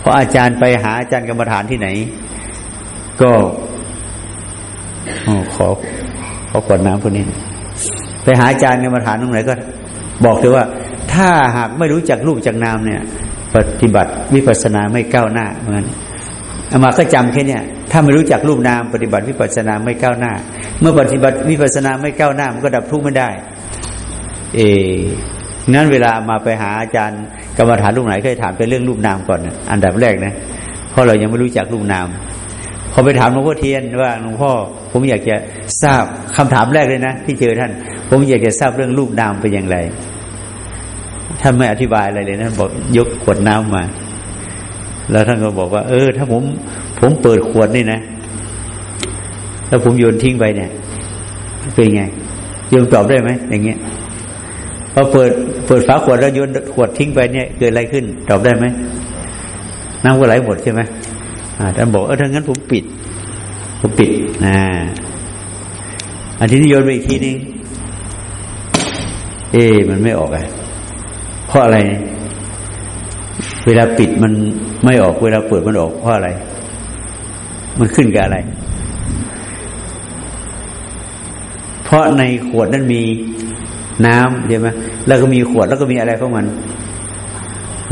เพราะอาจารย์ไปหาอาจารย์กรรมฐานที่ไหน ก็ขอขอกดน้ำพวกนี้ไปหาอาจารย์กรรมฐานตรงไหนก็ บอกเลยว่า ถ้าหากไม่รู้จักรูปจากนามเนี่ย ปฏิบัติวิปัสสนาไม่ก้าวหน้าเหมือน อามาก็จำแค่เนี้ถ้าไม่รู้จักรูปนามปฏิบัติวิปัสสนาไม่ก้าวหน้า เมื่อปฏิบัติวิปัสสนาไม่ก้าวหน้ามันก็ดับทุกข์ไม่ได้ เอนั้นเวลามาไปหาอาจารย์กรรมฐานรูปไหนเคยถามเป็นเรื่องรูปนามก่อนอันดับแรกนะเพราะเรายังไม่รู้จักรูปนามพอไปถามหลวงพ่อเทียนว่าหลวงพ่อ ผมอยากจะทราบคำถามแรกเลยนะที่เจอท่าน ผมอยากจะทราบเรื่องรูปนามเป็นอย่างไรท่านไม่อธิบายอะไรเลยนะบอกยกขวดน้ำมา แล้วท่านก็บอกว่า เออ ถ้าผม ผมเปิดขวดนี่นะแล้วผมโยนทิ้งไปเนี่ย เป็นไงโยนตอบได้ไหมอย่างเงี้ยพอเปิดเปิดฝาขวดแล้วโยนขวดทิ้งไปเนี่ยเกิดอะไรขึ้น ตอบได้ไหมน้ำก็ไหลหมดใช่ไหมท่านบอกเออถ้างั้นผมปิด ผมปิดอ่าอันที่นิยนไปอีกทีนึงเอ๊มันไม่ออกไงเพราะอะไร เวลาปิดมันไม่ออกเวลาเปิดมันออกเพราะอะไร มันขึ้นกับอะไร เพราะในขวดนั้นมีน้ำใช่ไหมแล้วก็มีขวดแล้วก็มีอะไรของมัน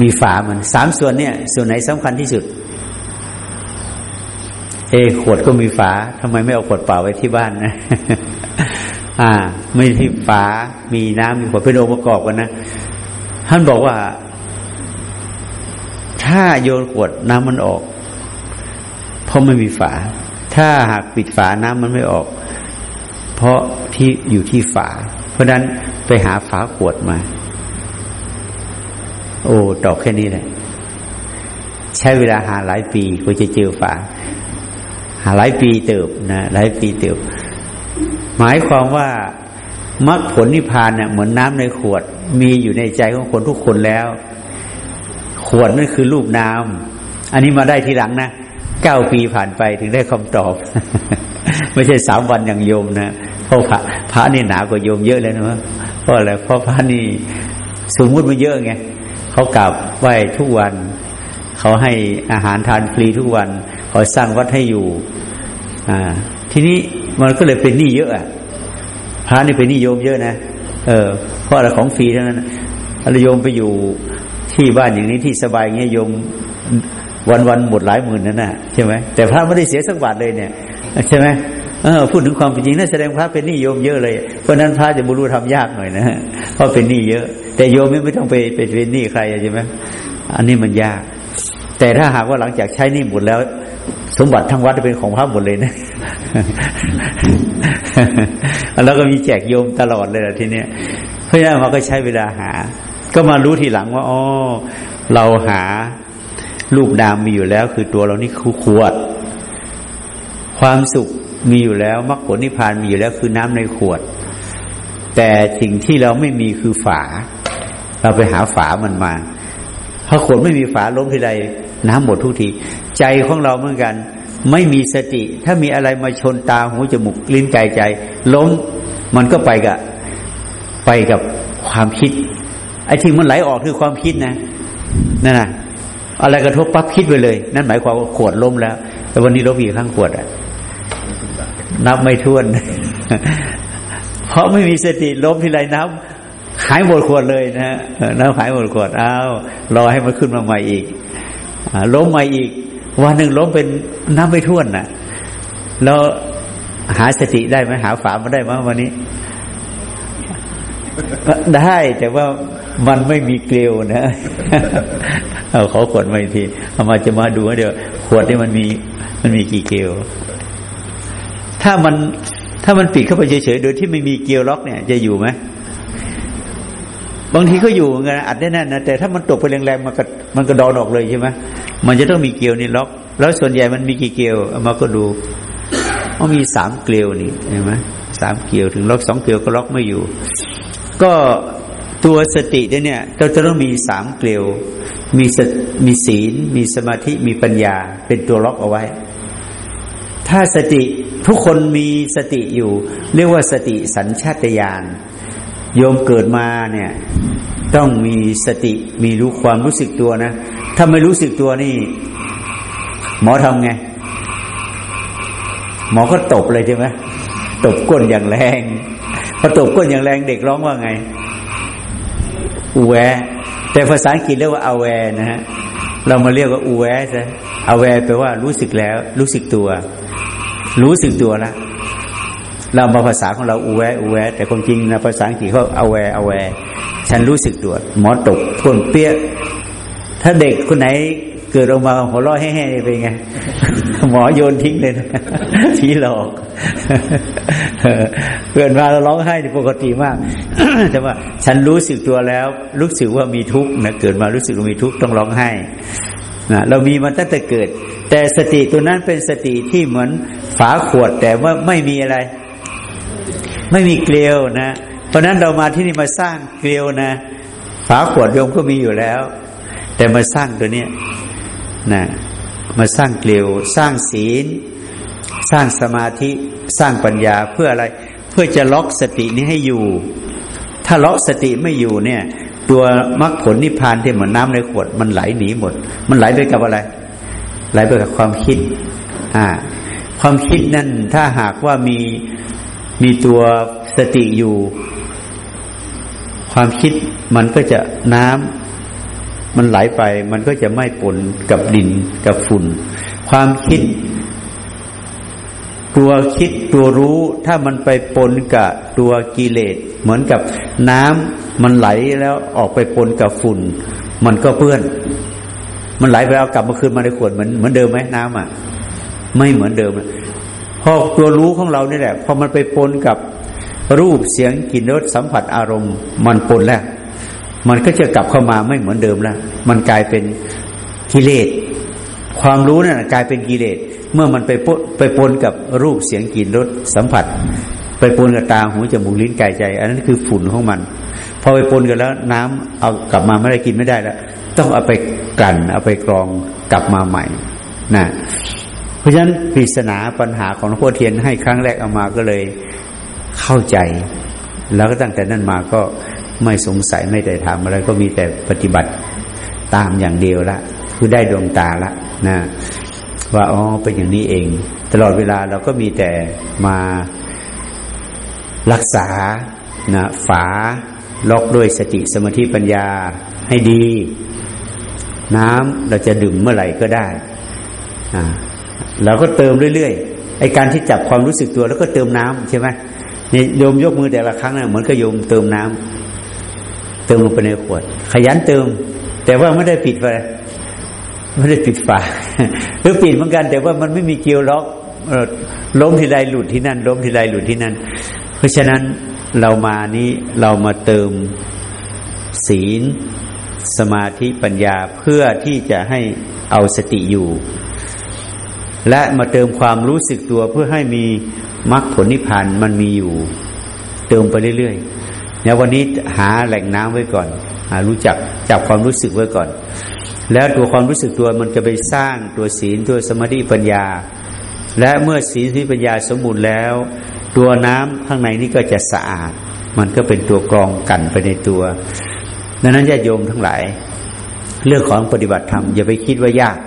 มีฝามันสามส่วนเนี่ย ส่วนไหนสำคัญที่สุด เอ ขวดก็มีฝาทำไมไม่เอาขวดเปล่าไว้ที่บ้านนะอ่า ไม่ที่ฝา มีน้ำมีขวดเป็นองค์ประกอบกันนะท่านบอกว่า ถ้าโยนขวดน้ำมันออก เพราะไม่มีฝา ถ้าหากปิดฝาน้ำมันไม่ออก เพราะที่อยู่ที่ฝา เพราะนั้นไปหาฝาขวดมา โอ้ตอกแค่นี้แหละใช้เวลาหาหลายปีกว่าจะเจอฝา หาหลายปีเติบนะหลายปีเติบ หมายความว่ามรรคผลนิพพานเนี่ยเหมือนน้ำในขวด มีอยู่ในใจของคนทุกคนแล้ว วดนั่นคือรูปน้ำอันนี้มาได้ทีหลังนะเก้าปีผ่านไปถึงได้คำตอบ ไม่ใช่สามวันอย่างโยมนะเพราะพระพระนี่หนากว่าโยมเยอะเลยนะเพราะอะไรเพราะพระนี่สมมุติมันเยอะไงเขากราบไหว้ทุกวันเขาให้อาหารทานฟรีทุกวันเขาสร้างวัดให้อยู่ อ่า ทีนี้มันก็เลยเป็นหนี้เยอะอะพระนี่เป็นหนี้โยมเยอะนะ เออเพราะอะไรของฟรีเท่านั้นอรโยมไปอยู่ ที่บ้านอย่างนี้ที่สบายเงี้ยโยมวันวันหมดหลายหมื่นนั่นน่ะใช่ไหมแต่พระไม่ได้เสียสักบาทเลยเนี่ยใช่ไหมเออพูดถึงความเป็นจริงนั่นแสดงพระเป็นหนี้โยมเยอะเลยเพราะนั้นพระจะบุรุษทำยากหน่อยนะเพราะเป็นหนี้เยอะ แต่โยมไม่ต้องไปไปเป็นหนี้ใครใช่ไหมอันนี้มันยาก แต่ถ้าหากว่าหลังจากใช้หนี้หมดแล้ว สมบัติทั้งวัดจะเป็นของพระหมดเลยนะแล้วก็มีแจกโยมตลอดเลยทีเนี้ยเพราะฉะนั้นเราก็ใช้เวลาหา ก็มารู้ทีหลังว่าอ๋อเราหารูปนามมีอยู่แล้ว คือตัวเรานี่คือขวด ความสุขมีอยู่แล้วมรรคผลนิพพานมีอยู่แล้วคือน้ำในขวด แต่สิ่งที่เราไม่มีคือฝา เราไปหาฝามันมาพอขวดไม่มีฝาล้มทีไรน้ำหมดทุกที ใจของเราเหมือนกัน ไม่มีสติ ถ้ามีอะไรมาชนตาหูจมูกลิ้นกายใจ ล้มมันก็ไปกับไปกับความคิด อ้ที่มันไหลออกคือความคิดนะนั่นนะอะไรกระทบปั๊บคิดไปเลย นั่นหมายความว่าขวดล้มแล้ว แต่วันนี้ล้มอีกข้างขวดอะนับไม่ถ้วน เพราะไม่มีสติล้มทีไรน้ำหายหมดขวดเลยนะฮะน้ำหายหมดขวดอ้าวรอให้มันขึ้นมาใหม่อีกล้มใหม่อีก วันหนึ่งล้มเป็นน้ำไม่ท่วนน่ะ แล้วหาสติได้ไหมหาฝามาได้ไหมวันนี้ ได้แต่ว่ามันไม่มีเกลียวนะเอาขอขวดมาอีกทีเอามาจะมาดูเดี๋ยวขวดนี่มันมี มันมีกี่เกลียว ถ้ามันถ้ามันปิดเข้าไปเฉยๆโดยที่ไม่มีเกลียวล็อกเนี่ย จะอยู่ไหมบางทีก็อยู่เหมือนกันอัดแน่นนะแต่ถ้ามันตกไปแรงๆมันก็มันก็ดอนออกเลยใช่ไหมมันจะต้องมีเกลียวนี่ล็อก แล้วส่วนใหญ่มันมีกี่เกลียวเอามาก็ดูมันมีสามเกลียวนี่เห็นไหมสามเกลียวถึงล็อกสองเกลียวก็ล็อกไม่อยู่ ก็ตัวสติเนี่ยเราจะต้องมีสามเกลียว มีสมีศีล มีสมาธิมีปัญญา เป็นตัวล็อกเอาไว้ ถ้าสติทุกคนมีสติอยู่ เรียกว่าสติสัญชาตญาณโยมเกิดมาเนี่ย ต้องมีสติมีรู้ความรู้สึกตัวนะ ถ้าไม่รู้สึกตัวนี่ หมอทำไง หมอก็ตบเลยใช่ไหมตบก้นอย่างแรง พอตบก้นอย่างแรงเด็กร้องว่าไงอูแวแต่ภาษาอังกฤษเรียกว่าอาแวนะฮะเรามาเรียกว่าอูแวซะอาแวแปลว่ารู้สึกแล้ว รู้สึกตัว รู้สึกตัวล้วเรามาภาษาของเราอูแวอูแวแต่ความจริงนะภาษาอังกฤษเขาเอาแวเอาแวฉันรู้สึกตัว หมอตกพ่นเปี้ยถ้าเด็กคนไหน เกิดออกมาหัวเราะแห่ๆเป็นไง หมอโยนทิ้งเลยนะผีหลอกเกิดมาเราร้องไห้ปกติมาก แต่ว่า ฉันรู้สึกตัวแล้ว รู้สึกว่ามีทุกข์นะเกิดมารู้สึกว่ามีทุกข์ต้องร้องไห้นะเรามีมาตั้งแต่เกิด แต่สติตัวนั้นเป็นสติที่เหมือนฝาขวดแต่ว่าไม่มีอะไร ไม่มีเกลียวนะ เพราะนั้นเรามาที่นี่มาสร้างเกลียวนะ ฝาขวดโยมก็มีอยู่แล้ว แต่มาสร้างตัวเนี้ย นะมาสร้างเกลียวสร้างศีล สร้างสมาธิสร้างปัญญาเพื่ออะไร เพื่อจะล็อกสตินี้ให้อยู่ ถ้าล็อกสติไม่อยู่เนี่ย ตัวมรรคผลนิพพานที่เหมือนน้าในขวด มันไหลหนีหมด มันไหลไปกับอะไร ไหลไปกับความคิด อ่า ความคิดนั่นถ้าหากว่ามีมีตัวสติอยู่ ความคิดมันก็จะน้ำ มันไหลไปมันก็จะไม่ปนกับดินกับฝุ่น ความคิด ตัวคิดตัวรู้ถ้ามันไปปนกับตัวกิเลสเหมือนกับน้ำมันไหลแล้วออกไปปนกับฝุ่น มันก็เปื้อน มันไหลไปเอากลับมาคืนมาในขวดเหมือนเหมือนเดิมไหมน้ำอะ ไม่เหมือนเดิมพอตัวรู้ของเรานี่แหละพอมันไปปนกับรูปเสียงกลิ่นรสสัมผัสอารมณ์ มันปนแล้ว มันก็จะกลับเข้ามาไม่เหมือนเดิมแล้ว มันกลายเป็นกิเลส ความรู้นั่นกลายเป็นกิเลส เมื่อมันไปปนไปปนกับรูปเสียงกลิ่นรสสัมผัส ไปปนกับตาหูจมูกลิ้นกายใจ อันนั้นคือฝุ่นของมัน พอไปปนกันแล้ว น้ำเอากลับมาไม่ได้กินไม่ได้แล้ว ต้องเอาไปกลั่น เอาไปกรองกลับมาใหม่นะเพราะฉะนั้นปริศนาปัญหาของหลวงพ่อเทียนให้ครั้งแรกเอามาก็เลยเข้าใจ แล้วก็ตั้งแต่นั้นมาก็ ไม่สงสัยไม่ได้ทำอะไรก็มีแต่ปฏิบัติตามอย่างเดียวละคือได้ดวงตาละนะว่าอ๋อเป็นอย่างนี้เอง ตลอดเวลาเราก็มีแต่มารักษานะฝาล็อกด้วยสติสมาธิปัญญาให้ดี น้ำเราจะดื่มเมื่อไหร่ก็ได้อ่าเราก็เติมเรื่อยๆไอการที่จับความรู้สึกตัว แล้วก็เติมน้ำใช่ไหมนี่โยมยกมือแต่ละครั้งนะ่ะเหมือนกับโยมเติมน้ำเติมลงไปในขวด ขยันเติม แต่ว่าไม่ได้ปิดไฟไม่ได้ปิดฝาหรือปิดเหมือนกัน แต่ว่ามันไม่มีเกลียวล็อกล้มทีไรหลุดที่นั่น ล้มทีไรหลุดที่นั่น เพราะฉะนั้นเรามานี้เรามาเติมศีล สมาธิปัญญาเพื่อที่จะให้เอาสติอยู่ และมาเติมความรู้สึกตัวเพื่อให้มีมรรคผลนิพพานมันมีอยู่ เติมไปเรื่อยๆ เนี่ยวันนี้หาแหล่งน้ำไว้ก่อน หารู้จักจับความรู้สึกไว้ก่อน แล้วตัวความรู้สึกตัวมันจะไปสร้างตัวศีลตัวสมาธิปัญญา และเมื่อศีลสมาธิปัญญาสมบูรณ์แล้ว ตัวน้ำข้างในนี้ก็จะสะอาด มันก็เป็นตัวกรองกันไปในตัวดังนั้นญาติโยมทั้งหลาย เรื่องของปฏิบัติธรรมอย่าไปคิดว่ายาก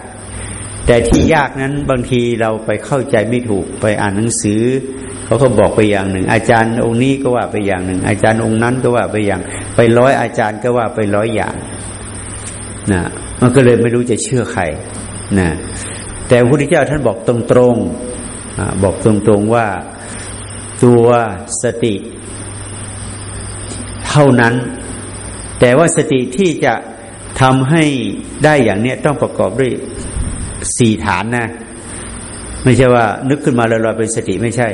แต่ที่ยากนั้นบางทีเราไปเข้าใจไม่ถูกไปอ่านหนังสือ เขาก็บอกไปอย่างหนึ่ง อาจารย์องค์นี้ก็ว่าไปอย่างหนึ่ง อาจารย์องค์นั้นก็ว่าไปอย่าง ไปร้อยอาจารย์ก็ว่าไปร้อยอย่างนะมันก็เลยไม่รู้จะเชื่อใครนะแต่พระพุทธเจ้าท่านบอกตรงๆบอกตรงๆว่าตัวสติ เท่านั้น แต่ว่าสติที่จะทำให้ได้อย่างเนี้ยต้องประกอบด้วยสี่ฐานนะ ไม่ใช่ว่านึกขึ้นมาลอยๆเป็นสติไม่ใช่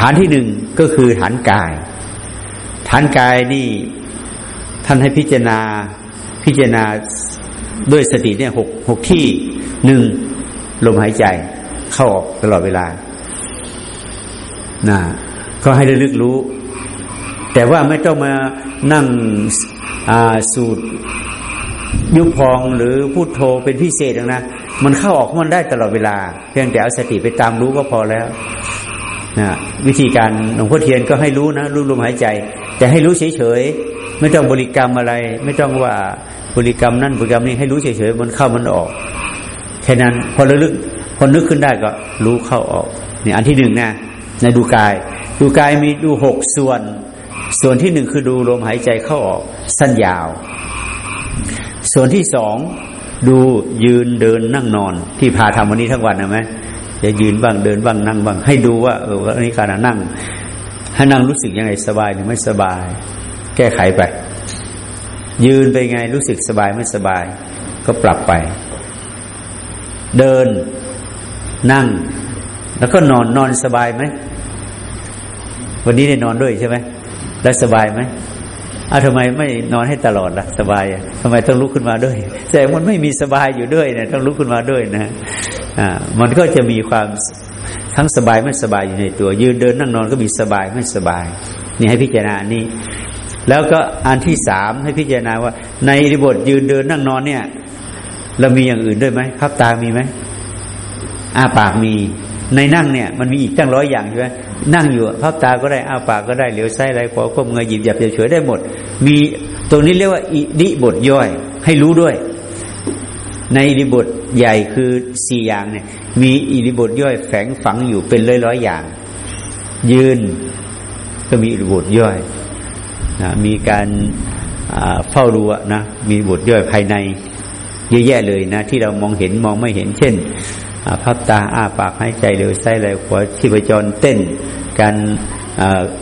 ฐานที่หนึ่งก็คือฐานกาย ฐานกายนี่ท่านให้พิจารณาพิจารณาด้วยสติเนี่ยหกหกที่หนึ่งลมหายใจ เข้าออกตลอดเวลานะก็ให้ระลึกรู้ แต่ว่าไม่ต้องมานั่งสูตรยุบพองหรือพูดโทเป็นพิเศษนะ มันเข้าออกมันได้ตลอดเวลา เพียงแต่เอาสติไปตามรู้ก็พอแล้ว นะวิธีการหลวงพ่อเทียนก็ให้รู้นะรู้ลมหายใจ แต่ให้รู้เฉยๆไม่ต้องบริกรรมอะไร ไม่ต้องว่าบริกรรมนั่นบริกรรมนี้ให้รู้เฉยๆมันเข้ามันออกแค่นั้นพอระลึกพอนึกขึ้นได้ก็รู้เข้าออกนี่อันที่หนึ่งนะในดูกาย ดูกายมีดูหกส่วน ส่วนที่หนึ่งคือดูลมหายใจเข้าออก สั้นยาว ส่วนที่สองดูยืนเดินนั่งนอนที่พาทำวันนี้ทั้งวันนะไหม จะยืนบ้างเดินบ้างนั่งบ้าง ให้ดูว่าเออวันนี้การนั่งให้นั่งรู้สึกยังไงสบายหรือไม่สบาย แก้ไขไป ยืนไปไงรู้สึกสบายไม่สบาย ก็ปรับไป เดินนั่ง แล้วก็นอนนอนสบายไหมวันนี้ได้นอนด้วยใช่ไหมแล้วสบายไหมอ้าทำไมไม่นอนให้ตลอดล่ะ สบายทำไมต้องลุกขึ้นมาด้วย แต่มันไม่มีสบายอยู่ด้วยเนี่ยต้องลุกขึ้นมาด้วยนะ อ่ามันก็จะมีความทั้งสบายไม่สบายอยู่ในตัว ยืนเดินนั่งนอนก็มีสบายไม่สบาย นี่ให้พิจารณานี้แล้วก็อันที่สามให้พิจารณาว่า ในริบทยืนเดินนั่งนอนเนี่ย เรามีอย่างอื่นด้วยไหมพับตามีไหมอาปากมีในนั่งเนี่ยมันมีอีกตั้งร้อยอย่างใช่ไหมนั่งอยู่พับตาก็ได้อ้าปากก็ได้เหลียวซ้ไหลขวาก้มเงยหยิบหยับเฉยเฉยได้หมด มีตรงนี้เรียกว่าอิริบทย่อย ให้รู้ด้วย ในอิริบทใหญ่คือสี่อย่างเนี่ย มีอิริบทย่อยแฝงฝังอยู่เป็นร้อยร้อยอย่าง ยืนก็มีอิริบทย่อยนะมีการเฝ้าดูนะมีบทย่อยภายในเยอะแยะเลยนะ ที่เรามองเห็นมองไม่เห็น เช่นพับตาอ้าปากหายใจเร็วไส้ไหลขวาชีพจรเต้น การ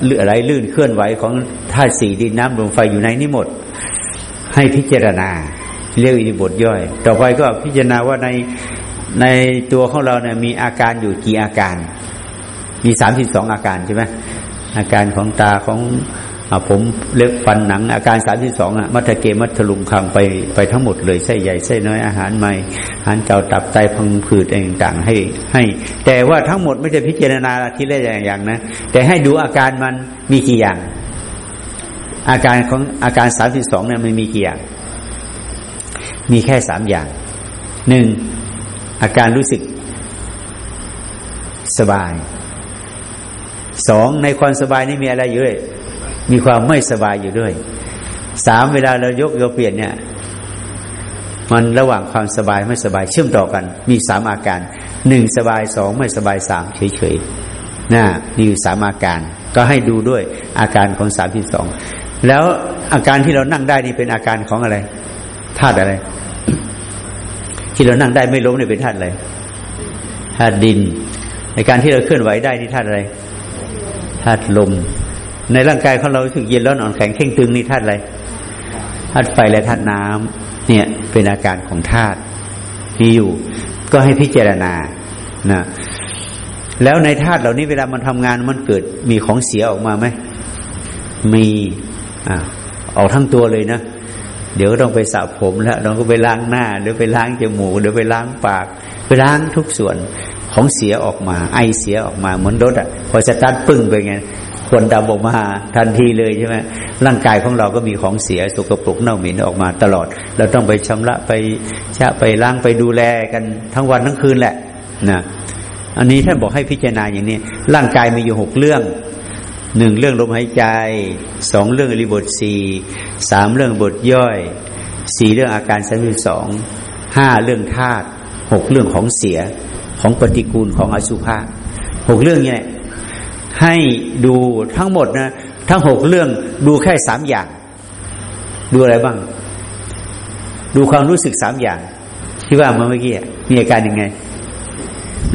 เลือดไหลลื่นเคลื่อนไหวของธาตุสี่ดินน้ำลมไฟอยู่ในนี้หมด ให้พิจารณา เรียกอิริบทย่อย ต่อไปก็พิจารณาว่าในในตัวของเราเนี่ยมีอาการอยู่กี่อาการ มีสามสิบสองอาการใช่ไหมอาการของตาของผมเล็บฟันหนัง อาการสามที่สองอะมัทเกมัทลุงคังไปไปทั้งหมดเลยไส้ใหญ่ไส้น้อยอาหารใหม่อาหารเก่าตับไตพังผืดเองต่างๆให้ ให้ แต่ว่าทั้งหมดไม่ใช่พิจารณาทีละอย่างอย่างนะแต่ให้ดูอาการมันมีกี่อย่าง อาการของอาการสามสิบสองเนี่ยมันมีกี่อย่าง มีแค่สามอย่างหนึ่งอาการรู้สึกสบายสองในความสบายนี่มีอะไรอยู่ด้วย มีความไม่สบายอยู่ด้วยสามเวลาเรายกเราเปลี่ยนเนี่ย มันระหว่างความสบายไม่สบายเชื่อมต่อกัน มีสามอาการหนึ่งสบายสองไม่สบายสามเฉยๆนะมีอยู่สามอาการ ก็ให้ดูด้วยอาการของสามที่สองแล้วอาการที่เรานั่งได้นี่เป็นอาการของอะไรธาตุอะไร ที่เรานั่งได้ไม่ล้มเนี่ยเป็นธาตุอะไรธาตุดิน ในการที่เราเคลื่อนไหวได้นี่ธาตุอะไรธาตุลม ในร่างกายของเราถึกเย็นร้อนอ่อนแข็งเข่งตึงนี่ธาตุอะไรธาตุไฟและธาตุน้ำเนี่ยเป็นอาการของธาตุมีอยู่ ก็ให้พิจารณานะแล้วในธาตุเหล่านี้เวลามันทำงานมันเกิดมีของเสียออกมาไหมมีอ่าออกทั้งตัวเลยนะ เดี๋ยวต้องไปสระผมแล้วเราก็ไปล้างหน้าเดี๋ยวไปล้างจมูกเดี๋ยวไปล้างปาก ไปล้างทุกส่วนของเสียออกมา ไอเสียออกมาเหมือนรถอะพอสตาร์ทปึ้งไปไงควนดำออกมาทันทีเลยใช่ไหมร่างกายของเราก็มีของเสียสกปรกเน่าเหม็นออกมาตลอด เราต้องไปชำระไปชะไปล้างไปดูแลกันทั้งวันทั้งคืนแหละนะอันนี้ท่านบอกให้พิจารณาอย่างนี้ ร่างกายมีอยู่หกเรื่อง หนึ่งเรื่องลมหายใจสองเรื่องอริบทสี่สามเรื่องบทย่อยสี่เรื่องอาการสามสิบสองห้าเรื่องธาตุหกเรื่องของเสียของปฏิกูลของอสุภะหกเรื่องเนี่ยให้ดูทั้งหมดนะทั้งหกเรื่องดูแค่สามอย่าง ดูอะไรบ้าง ดูความรู้สึกสามอย่าง ที่ว่ามาเมื่อกี้มีอาการยังไง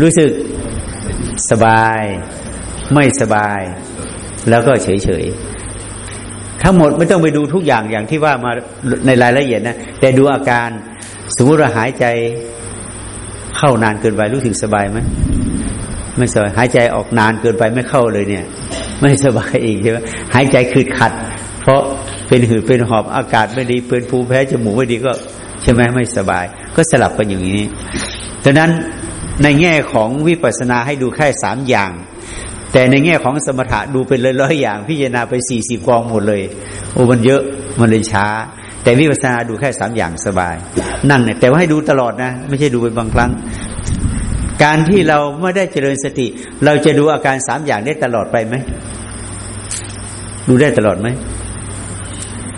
รู้สึกสบาย ไม่สบาย แล้วก็เฉยๆทั้งหมดไม่ต้องไปดูทุกอย่างอย่างที่ว่ามาในรายละเอียดนะแต่ดูอาการสมมติเราหายใจเข้านานเกินไปรู้สึกสบายไหมไม่สบายหายใจออกนานเกินไปไม่เข้าเลยเนี่ย ไม่สบายอีกใช่ไหมหายใจคืดขัด เพราะเป็นหืดเป็นหอบอากาศไม่ดีเป็นภูมิแพ้จมูกไม่ดีก็ใช่ไหมไม่สบาย ก็สลับกันอย่างนี้ดังนั้นในแง่ของวิปัสสนาให้ดูแค่สามอย่าง แต่ในแง่ของสมถะดูเป็นร้อยๆอย่าง พิจารณาไปสี่สิบกองหมดเลย โอ้มันเยอะมันเลยช้า แต่วิปัสสนาดูแค่สามอย่างสบาย นั่งเนี่ยแต่ว่าให้ดูตลอดนะ ไม่ใช่ดูเป็นบางครั้ง การที่เราไม่ได้เจริญสติ เราจะดูอาการสามอย่างได้ตลอดไปไหมดูได้ตลอดไหม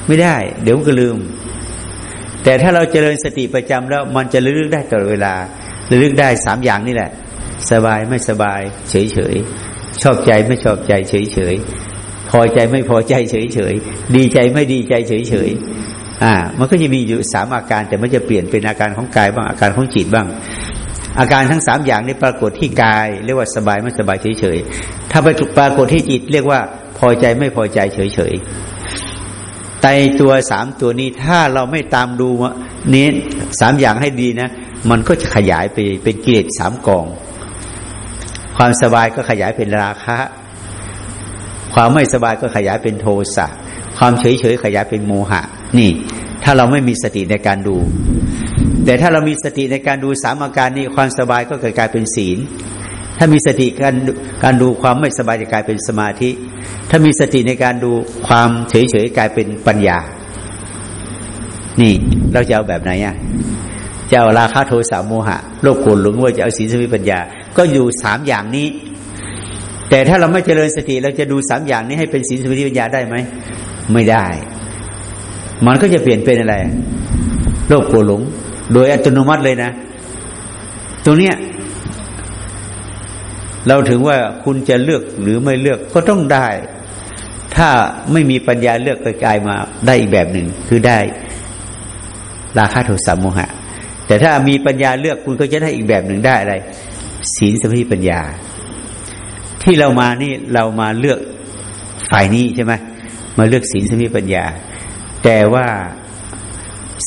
ไม่ได้ เดี๋ยวก็ลืม แต่ถ้าเราเจริญสติประจำแล้ว มันจะระลึกได้ตลอดเวลาระลึกได้สามอย่างนี่แหละ สบายไม่สบาย เฉยเฉย ชอบใจไม่ชอบใจเฉยเฉยพอใจไม่พอใจเฉยเฉยดีใจไม่ดีใจเฉยเฉยอ่า มันก็จะมีอยู่สามอาการ แต่มันจะเปลี่ยนเป็นอาการของกายบ้างอาการของจิตบ้าง อาการทั้งสามอย่างนี้ปรากฏที่กาย เรียกว่าสบายไม่สบายเฉยเฉยถ้าไปปรากฏที่จิต เรียกว่า พอใจไม่พอใจเฉยเฉยไตตัวสามตัวนี้ถ้าเราไม่ตามดูนี้สามอย่างให้ดีนะมันก็จะขยายไปเป็นกิเลสสามกอง ความสบายก็ขยายเป็นราคะ ความไม่สบายก็ขยายเป็นโทสะความเฉยเฉยขยายเป็นโมหะ นี่ ถ้าเราไม่มีสติในการดู แต่ถ้าเรามีสติในการดูสามอาการนี้ความสบายก็เกิดกลายเป็นศีล ถ้ามีสติการการดูความไม่สบายจะกลายเป็นสมาธิ ถ้ามีสติในการดูความเฉยเฉยกลายเป็นปัญญา นี่เราจะเอาแบบไหนอะ จะเอาราคะโทสะโมหะโลภโกรธหลงว่าจะเอาศีลสมิปัญญา ก็อยู่สามอย่างนี้ แต่ถ้าเราไม่เจริญสติเราจะดูสามอย่างนี้ให้เป็นศีลสมิปัญญาได้ไหมไม่ได้ มันก็จะเปลี่ยนเป็นอะไรโลภโกรธหลง โดยอัตโนมัติเลยนะ ตรงเนี้ยเราถึงว่าคุณจะเลือกหรือไม่เลือกก็ต้องได้ ถ้าไม่มีปัญญาเลือกกายมาได้อีกแบบหนึ่งคือได้ ราคาโทสะโมหะ แต่ถ้ามีปัญญาเลือกคุณก็จะได้อีกแบบหนึ่งได้อะไรศีลสมาธิปัญญา ที่เรามานี่เรามาเลือกฝ่ายนี้ใช่ไหมมาเลือกศีลสมาธิปัญญา แต่ว่า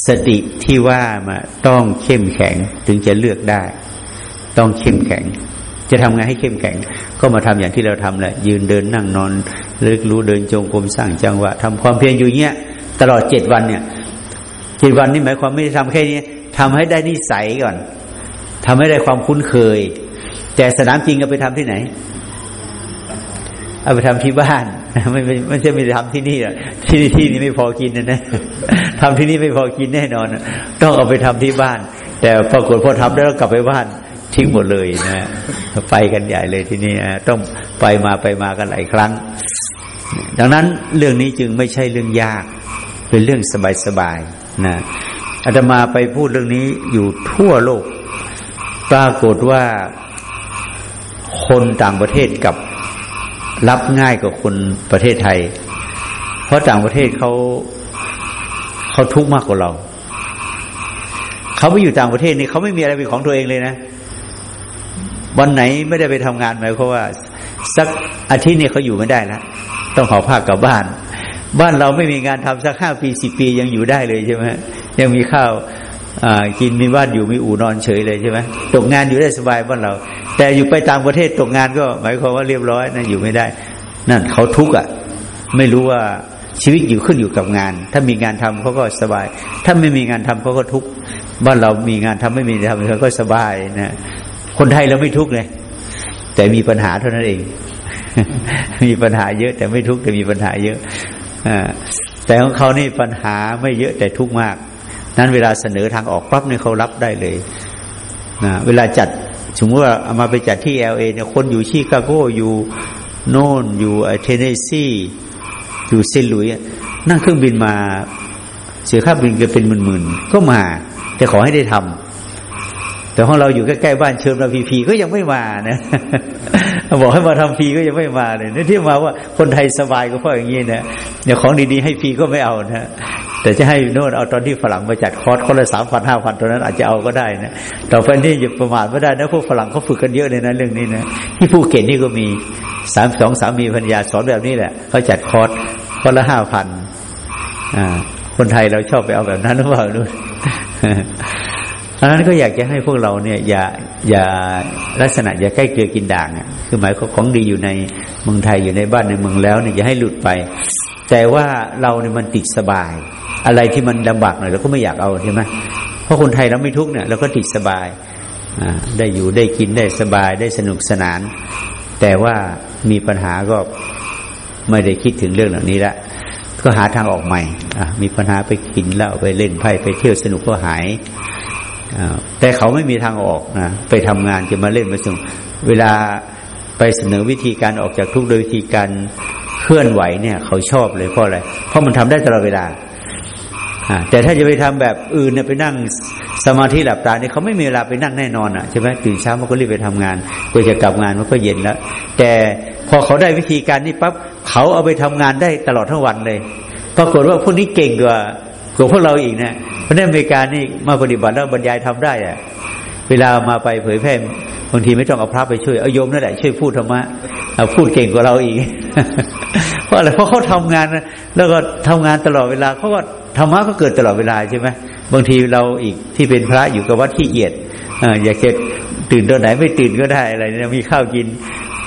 สติที่ว่ามาต้องเข้มแข็งถึงจะเลือกได้ ต้องเข้มแข็ง จะทำไงให้เข้มแข็ง ก็มาทำอย่างที่เราทำแหละ ยืนเดินนั่งนอนเลิกรู้เดินจงกรมสร้างจังหวะทำความเพียรอยู่เนี้ยตลอดเจ็ดวันเนี่ยเจ็ดวันนี่หมายความไม่ได้ทำแค่นี้ ทำให้ได้นิสัยก่อนทำให้ได้ความคุ้นเคย แต่สนามจริงเอาไปทำที่ไหน เอาไปทำที่บ้านไม่ไม่ไม่ใช่ไม่ทำที่นี่อะที่ที่นี่ไม่พอกินนะนะทำที่นี่ไม่พอกินแน่นอนต้องเอาไปทำที่บ้าน แต่ปรากฏพอทำแล้วกลับไปบ้านทิ้งหมดเลยนะไปกันใหญ่เลยที่นี่ต้องไปมาไปมากันหลายครั้ง ดังนั้นเรื่องนี้จึงไม่ใช่เรื่องยาก เป็นเรื่องสบายๆนะ อาตมาไปพูดเรื่องนี้อยู่ทั่วโลก ปรากฏว่าคนต่างประเทศกับรับง่ายกว่าคนประเทศไทย เพราะต่างประเทศเขาเขาทุกข์มากกว่าเรา เขาไปอยู่ต่างประเทศนี่เขาไม่มีอะไรเป็นของตัวเองเลยนะ วันไหนไม่ได้ไปทำงานหมายความว่า สักอาทิตย์นี่เขาอยู่ไม่ได้แล้วต้องขอภาคกลับบ้าน บ้านเราไม่มีงานทำสักห้าปีสิบปียังอยู่ได้เลยใช่ไหม ยังมีข้าวกินมีบ้านอยู่มีอู่นอนเฉยเลยใช่ไหมตกงานอยู่ได้สบายบ้านเรา แต่อยู่ไปต่างประเทศตกงานก็ หมายความว่าเรียบร้อยนะอยู่ไม่ได้ นั่นเขาทุกข์อะ ไม่รู้ว่าชีวิตอยู่ขึ้นอยู่กับงาน ถ้ามีงานทำเขาก็สบาย ถ้าไม่มีงานทำเขาก็ทุกข์บ้านเรามีงานทำไม่มีทำเขาก็สบายนะคนไทยเราไม่ทุกข์เลยแต่มีปัญหาเท่านั้นเอง มีปัญหาเยอะ แต่ไม่ทุกข์แต่มีปัญหาเยอะอแต่ของเขานี่ปัญหาไม่เยอะแต่ทุกข์มาก นั้นเวลาเสนอทางออกปั๊บเนี่ยเขารับได้เลยนะเวลาจัดสมมติว่าอาตมาไปจัดที่ LA เนี่ยคนอยู่ชิคาโกอยู่โน่นอยู่เทนเนสซีอยู่เซนต์ลุยนั่งเครื่องบินมาเสียค่าบินก็เป็นหมื่นๆก็มา แต่ขอให้ได้ทำแต่ของเราอยู่ใกล้ๆบ้านเชิญมาฟรีๆก็ยังไม่มานะบอกให้มาทำฟรีก็ยังไม่มาเลยนี่อาตมาว่าคนไทยสบายก็เพราะอย่างนี้นะเนี่ยของดีๆให้ฟรีก็ไม่เอานะ แต่จะให้โน่นเอาตอนที่ฝรั่งมาจัดคอร์สคนละสามพันห้าพันตอนนั้นอาจจะเอาก็ได้นะต่อไปนี่อย่าประมาทไม่ได้นะพวกฝรั่งเขาฝึกกันเยอะเลยนะเรื่องนี้นะที่ภูเก็ตนี่ก็มีสามสองสามีภรรยาสอนแบบนี้แหละเขาจัดคอร์สคนละห้าพันอ่า คนไทยเราชอบไปเอาแบบนั้นหรือเปล่าดูเพราะนั้นก็อยากจะให้พวกเราเนี่ย อย่าอย่าลักษณะอย่าใกล้เกลือกินด่างอะคือหมายของดีอยู่ในเมืองไทยอยู่ในบ้านในเมืองแล้วเนี่ยอย่าให้หลุดไป แต่ว่าเราเนี่ยมันติดสบาย อะไรที่มันลำบากหน่อยเราก็ไม่อยากเอาใช่ไหมเพราะคนไทยเราไม่ทุกเนี่ยเราก็ติดสบายได้อยู่ได้กินได้สบายได้สนุกสนาน แต่ว่ามีปัญหาก็ไม่ได้คิดถึงเรื่องเหล่านี้ละก็หาทางออกใหม่มีปัญหาไปกินเหล้าไปเล่นไพ่ไปเที่ยวสนุกก็หายแต่เขาไม่มีทางออกนะไปทำงานจะมาเล่นมาส่งเวลาไปเสนอวิธีการออกจากทุกโดยวิธีการเคลื่อนไหวเนี่ย เขาชอบเลยเพราะอะไรเพราะมันทำได้ตลอดเวลา แต่ถ้าจะไปทำแบบอื่นเนี่ยไปนั่งสมาธิหลับตาเนี่ยเขาไม่มีเวลาไปนั่งแน่นอนอะใช่ไหมตื่นเช้ามันก็รีบไปทำงานกว่าจะกลับงานมันก็เย็นแล้ว แต่พอเขาได้วิธีการนี้ปั๊บเขาเอาไปทำงานได้ตลอดทั้งวันเลยปรากฏว่าพวกนี้เก่งกว่ากว่าพวกเราอีกนะเพราะนั้นอเมริกานี่มาปฏิบัติแล้วบรรยายทำได้อะเวลามาไปเผยแพร่บางทีไม่ต้องเอาพระไปช่วยเอาโยมนั่นแหละช่วยพูดธรรมะเอาพูดเก่งกว่าเราอีกเพราะอะไรเพราะเขาทำงานแล้วก็ทำงานตลอดเวลาเขาก็ ธรรมะก็เกิดตลอดเวลาใช่ไหมบางทีเราอีกที่เป็นพระอยู่กับวัดที่เอียดอยากจะตื่นตอนไหนไม่ตื่นก็ได้อะไรเนี่ยมีข้าวกิน